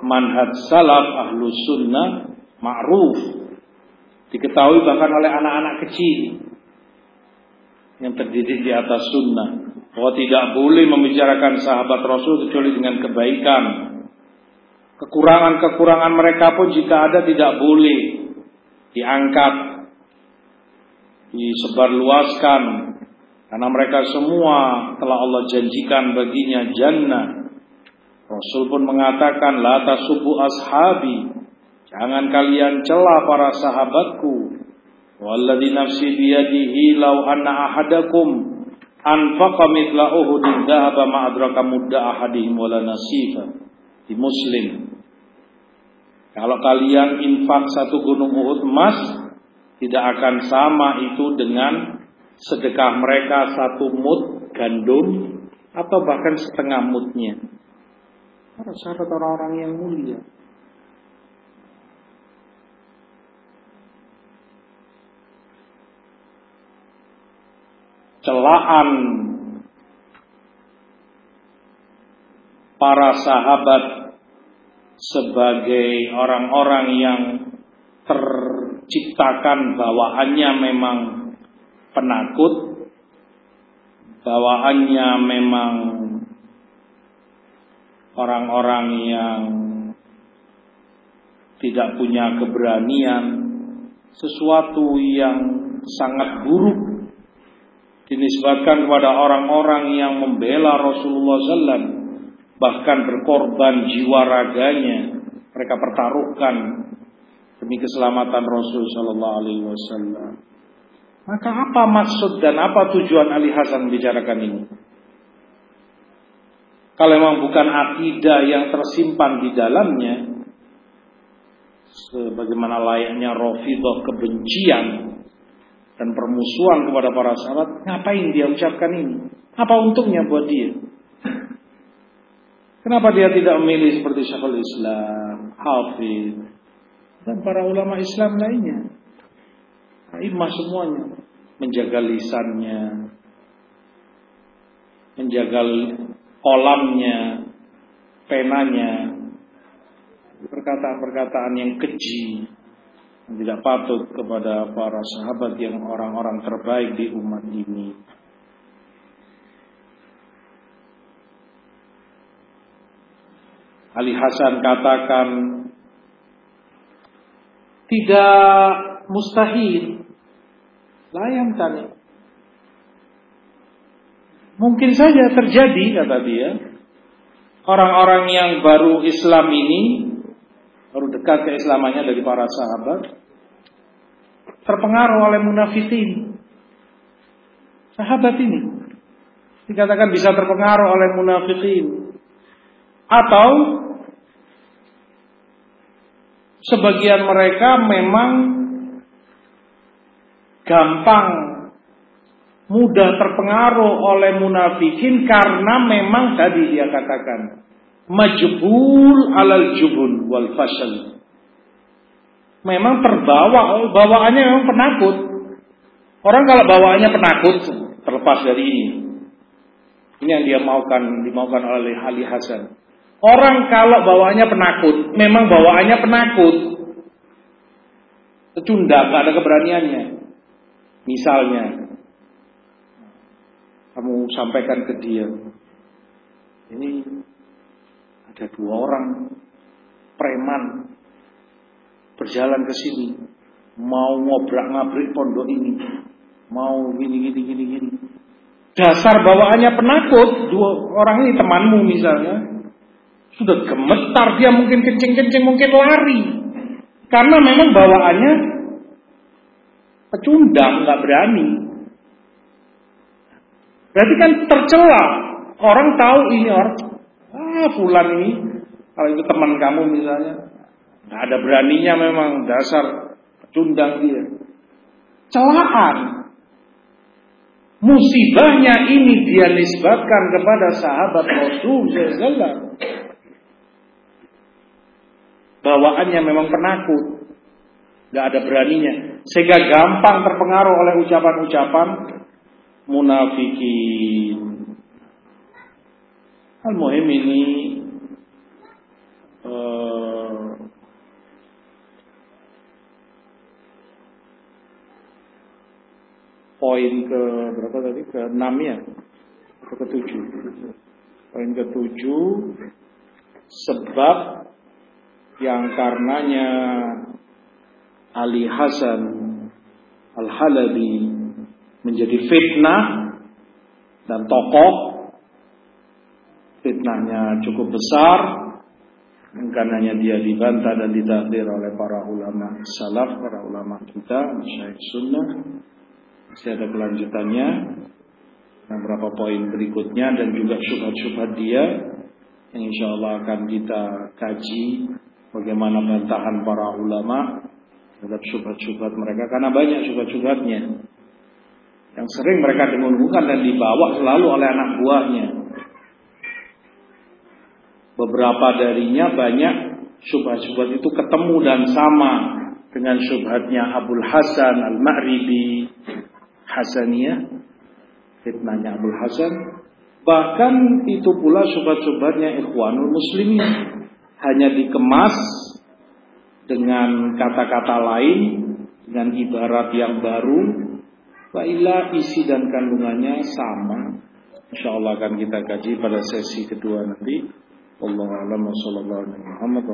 manhaj salaf ahlu sunnah ma'ruf diketahui bahkan oleh anak-anak kecil yang terdidik di atas sunnah bahwa tidak boleh membicarakan sahabat Rasul kecuali dengan kebaikan. Kekurangan-kekurangan mereka pun jika ada tidak boleh diangkat, disebarluaskan karena mereka semua telah Allah janjikan baginya jannah. Rasul pun mengatakan la tasubu ashabi. Jangan kalian cela para sahabatku. Walladzi nafsi biyadihi law anna ahadakum anfaqa mithla uhudin dhahaba ma adraka mudda ahadihim wala nasifa. Di Muslim. Kalau kalian infak satu gunung Uhud emas, tidak akan sama itu dengan sedekah mereka satu mut gandum atau bahkan setengah mutnya. Syarat orang-orang yang mulia. Celaan para sahabat sebagai orang-orang yang terciptakan bawaannya memang penakut, bawaannya memang orang-orang yang tidak punya keberanian, sesuatu yang sangat buruk dinisbatkan kepada orang-orang yang membela Rasulullah SAW, bahkan berkorban jiwa raganya, mereka pertaruhkan demi keselamatan Rasul Sallallahu Alaihi Wasallam. Maka apa maksud dan apa tujuan Ali Hasan membicarakan ini? Kalau memang bukan akidah yang tersimpan di dalamnya, sebagaimana layaknya rofidah kebencian dan permusuhan kepada para sahabat, ngapain dia ucapkan ini? Apa untungnya buat dia? Kenapa dia tidak memilih seperti Syekhul Islam, Hafid, dan para ulama Islam lainnya? Imam semuanya menjaga lisannya, menjaga kolamnya, penanya, perkataan-perkataan yang keji, tidak patut kepada para sahabat yang orang-orang terbaik di umat ini. Ali Hasan katakan tidak mustahil. Layangkan. Mungkin saja terjadi kata dia. Orang-orang yang baru Islam ini baru dekat keislamannya dari para sahabat. Terpengaruh oleh munafikin. Sahabat ini. Dikatakan bisa terpengaruh oleh munafikin. Atau sebagian mereka memang gampang mudah terpengaruh oleh munafikin karena memang tadi dia katakan majbul alal jubun wal fasal. Memang terbawa, bawaannya memang penakut. Orang kalau bawaannya penakut terlepas dari ini. Ini yang dia maukan dimaukan oleh Ali Hasan. Orang kalau bawaannya penakut, memang bawaannya penakut. Kecunda, nggak ada keberaniannya. Misalnya, kamu sampaikan ke dia, ini ada dua orang preman berjalan ke sini, mau ngobrak ngabrik pondok ini, mau gini gini gini gini. Dasar bawaannya penakut, dua orang ini temanmu misalnya, sudah gemetar dia mungkin kencing-kencing mungkin lari, karena memang bawaannya pecundang, nggak berani. Berarti kan tercela. Orang tahu ini orang, ah fulan ini, kalau itu teman kamu misalnya, nggak ada beraninya memang dasar pecundang dia. Celaan. Musibahnya ini dia nisbatkan kepada sahabat Rasul SAW. Bawaannya memang penakut. Gak ada beraninya. Sehingga gampang terpengaruh oleh ucapan-ucapan munafikin. Al-Muhim ini uh, poin ke berapa tadi? Ke enam ya? Atau ke tujuh? Poin ke tujuh sebab yang karenanya Ali Hasan Al Halabi menjadi fitnah dan tokoh fitnahnya cukup besar karenanya dia dibantah dan ditakdir oleh para ulama salaf, para ulama kita, masyayikh sunnah. Masih ada kelanjutannya. Beberapa poin berikutnya dan juga syubhat-syubhat dia yang insya Allah akan kita kaji bagaimana bantahan para ulama terhadap syubhat-syubhat mereka karena banyak syubhat-syubhatnya yang sering mereka dengungkan dan dibawa selalu oleh anak buahnya. Beberapa darinya banyak syubhat-syubhat itu ketemu dan sama dengan syubhatnya Abdul Hasan Al-Ma'ribi Hasaniyah fitnahnya Abdul Hasan bahkan itu pula syubhat-syubhatnya Ikhwanul Muslimin hanya dikemas dengan kata-kata lain dengan ibarat yang baru Wa'ila isi dan kandungannya sama. Insya Allah akan kita kaji pada sesi kedua nanti. Allah alam wa sallallahu alaihi Muhammad